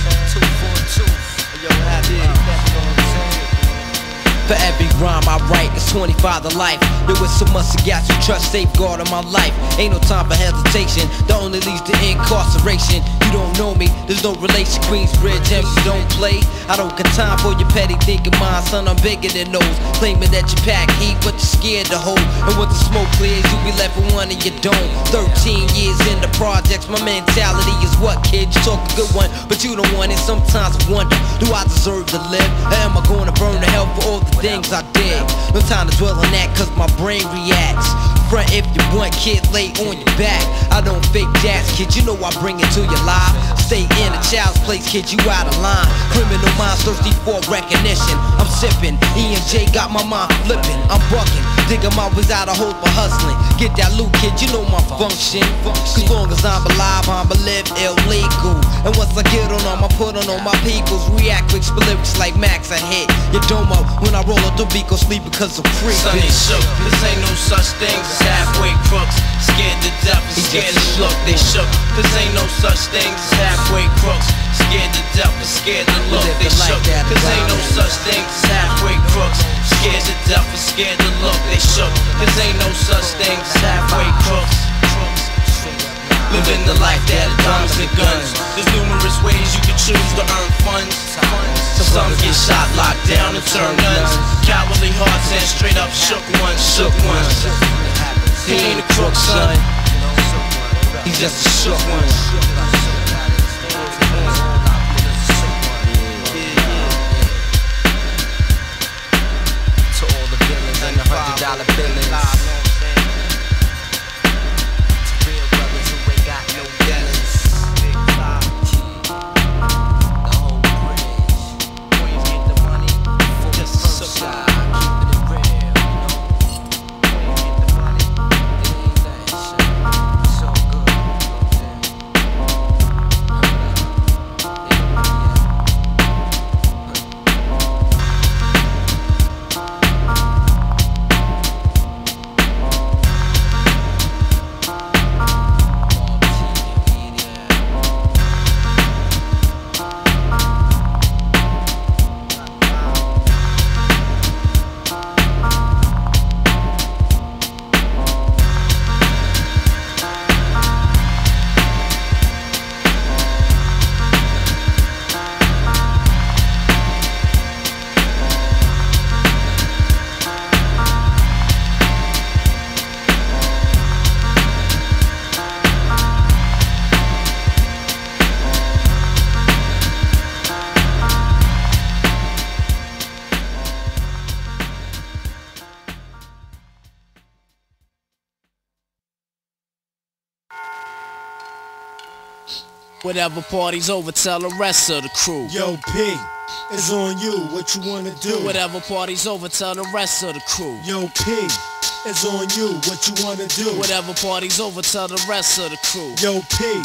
For every rhyme I write, it's 25 to life. There was so much I got you trust safeguard on my life. Ain't no time for hesitation. That only leads to incarceration. You don't know me, there's no relation. Queensbridge, and you don't play. I don't got time for your petty thinking, mine, son. I'm bigger than those. Claiming that you pack heat, but you're scared to hold. And when the smoke clears, you be left with one and you don't. 13 years in the projects, my mentality is what, kid? You talk a good one, but you don't want it. Sometimes I wonder, do I deserve to live? Or am I gonna burn the hell for all the things I did? No time to dwell on that, cause my brain reacts. Front if you want, kid, lay on your back. I don't fake jazz, kid, you know I bring it to your life. Stay in a child's place, kid, you out of line. Criminal minds thirsty for recognition. I'm sipping, E and J got my mind flipping. I'm bucking, digging my ways out of hope for hustling. Get that loot, kid, you know my function. As long as I'm alive, I'm a live illegal. And once I get on them, I put on all my peoples. React quick, spit lyrics like Max, I hit your domo. When I roll up the beat, go sleep because I'm free. Son ain't shook, this ain't no such thing as halfway crooks. Scared to death scared to look, they shook. This ain't no such thing as halfway crooks. Scared to death and scared to look, they shook. Cause ain't no such thing as halfway crooks. Scared to death and scared to look, they shook. Cause ain't no such thing as halfway crooks. Living the life that diamonds and guns. There's numerous ways you can choose to earn funds. Some get shot, locked down, and turn guns. Cowardly hearts and straight up shook ones, shook ones. He ain't a crook, son. He's just a shook one. Dollar billings. Whatever party's over, tell the rest of the crew. Yo, P, it's on you. What you wanna do? Whatever party's over, tell the rest of the crew. Yo, P, it's on you. What you wanna do? Whatever party's over, tell the rest of the crew. Yo, P,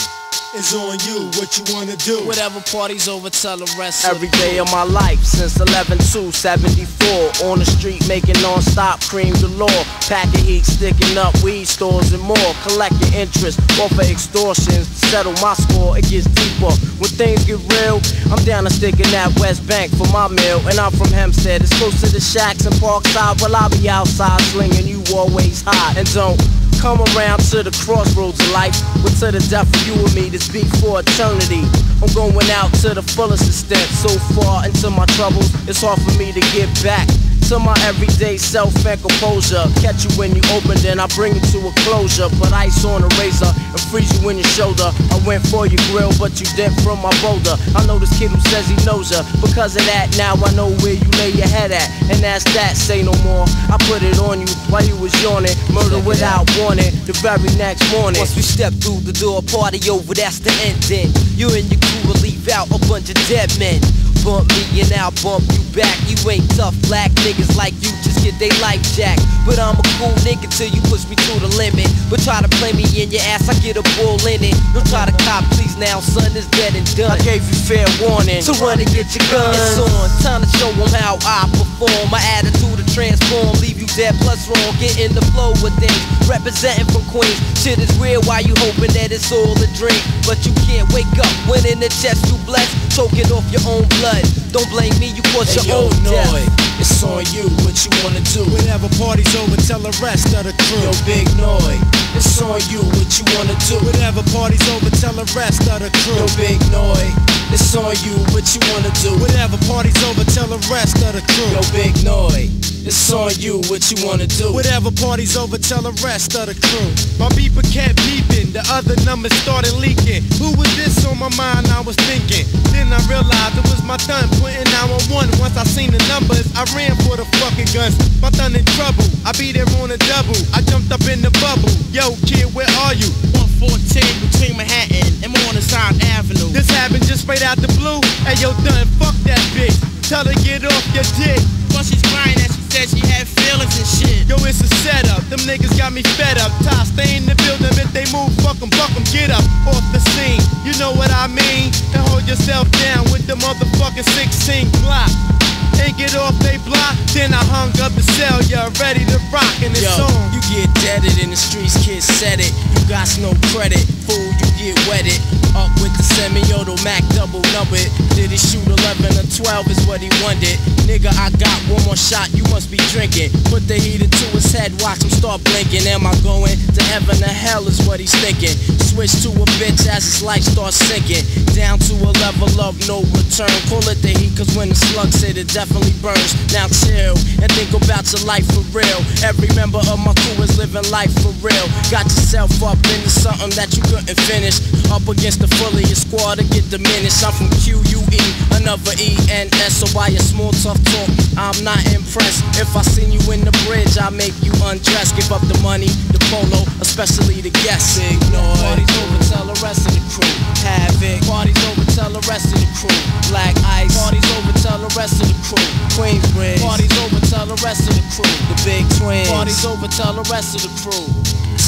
it's on you. What you wanna do? Whatever party's over, tell the rest Every of the day of my life since 11 to 74 On the street making non-stop cream galore Packing heat, sticking up weed stores and more. Collecting interest off of extortions. Settle my score, it gets deeper. When things get real, I'm down to sticking that West Bank for my meal. And I'm from Hempstead, it's close to the shacks and Parkside. Well, I'll be outside slinging you always high. And don't Come around to the crossroads of life. But to the death of you and me, this beat for eternity. I'm going out to the fullest extent. So far into my troubles, it's hard for me to get back to my everyday self and composure. Catch you when you open, then I bring you to a closure. Put ice on a razor and freeze you in your shoulder. I went for your grill, but you dipped from my boulder. I know this kid who says he knows her. Because of that, now I know where you lay your head at. And that's that, say no more. I put it on you while you was yawning. Murder without warning, the very next morning. Once we step through the door, party over, that's the ending. You and your crew will leave out a bunch of dead men. Bump me and I'll bump you back. You ain't tough black niggas like you, just get they life jacked. But I'm a cool nigga till you push me to the limit. But try to play me in your ass, I get a bull in it. Don't try to cop, please now, son, it's dead and done. I gave you fair warning. So run and get your gun. It's on, time to show 'em how I perform. My attitude to transform, leave you dead plus wrong. Get in the flow with things, representing from Queens. Shit is real, why you hoping that it's all a dream? But you can't wake up when in the chest you blessed, choking off your own blood. Don't blame me, you caused Hey, your yo, own death. It's on you, what you wanna do? Whenever party's over, tell the rest of the crew. Yo, Big Noyd, it's on you, what you wanna do? Whenever party's over, tell the rest of the crew. Yo, Big Noyd, it's on you, what you wanna do? Whenever party's over, tell the rest of the crew. Yo, Big Noyd, it's on you, what you wanna do? Whatever party's over, tell the rest of the crew. My beeper kept beeping, the other numbers started leaking. Who was this on my mind? I was thinking. Then I realized it was my thun putting 911. Once I seen the numbers, I ran for the fucking guns. My thun in trouble, I be there on a double. I jumped up in the bubble. Yo, kid, where are you? 114 between Manhattan and Morningside Avenue. This happened just straight out the blue. Hey, yo, done, fuck that bitch. Tell her get off your dick. But she's crying that she said she had feelings and shit. Yo, it's a setup. Them niggas got me fed up. Ty, stay in the building. If they move, fuck 'em, buck 'em. Get up off the scene. You know what I mean? And hold yourself down with the motherfucking 16 Glock. And get off they block. Then I hung up the cell. You're ready to rock in Yo, song. you get deaded in the streets, kids said it. You got no credit, fool, you get wetted. Up with the semi-auto Mac double numbered. Did he shoot 11 or 12 is what he wanted. Nigga, I got one more shot, you must be drinking. Put the heater to his head, watch him start blinking. Am I going to heaven or hell is what he's thinking. Switch to a bitch as his life starts sinking. Down to a level of no return. Call it the heat, cause when the slugs hit, it definitely burns. Now chill and think about your life for real. Every member of my crew is living life for real. Got yourself up into something that you couldn't finish. Up against the your squad to get diminished. I'm from QUE, another ENS. So why your small tough talk? I'm not impressed. If I seen you in the bridge, I make you undress. Give up the money, the polo, especially the guests. Big noise. Party's over, tell the rest of the crew. Havoc. Party's over, tell the rest of the crew. Black Ice. Party's over, tell the rest of the crew. Queensbridge. Party's over, tell the rest of the crew. The Big Twins. Party's over, tell the rest of the crew.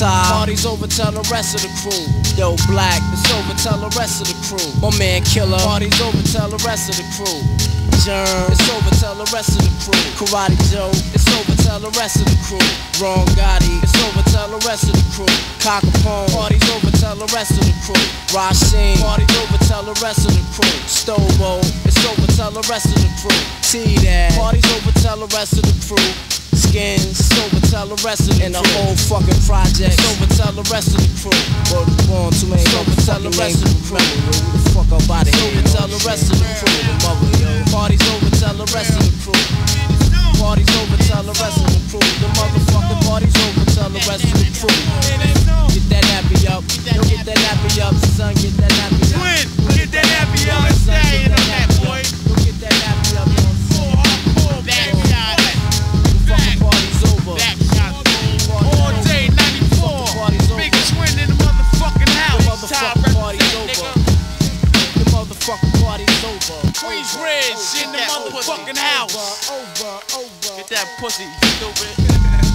Ty. Party's over, tell the rest of the crew. Yo, Black. It's over, tell the rest of the crew. My man Killer. Party's over, tell the rest of the crew. Germ. It's over, tell the rest of the crew. Karate Joe. It's over, tell the rest of the crew. Ron Gotti. It's over, tell the rest of the crew. Cockapone. Party's over, tell the rest of the crew. Rasheen. Party's over, tell the rest of the crew. Stobo. It's over, tell the rest of the crew. T-Dad. Party's over, tell the rest of the crew. Skins, it's over, tell the rest of the And the whole fucking project, it's over, tell the rest of the crew. Word is born, too many it's over, tell the rest of the crew. Yo, who the fuck up out of here? It's over, tell the rest of the crew. The mother, yo. Party's over, tell the rest of the crew. Party's over, tell the rest of the crew. The motherfucking party's over, tell the rest of the crew. Get that happy up, yo, get that happy up, son, get that happy up. Twin, get that happy up and stay in the back, boy. Yo, get that happy motherfucking party's over. Queensbridge in the motherfucking house. Over, over, over. Get that pussy, stupid.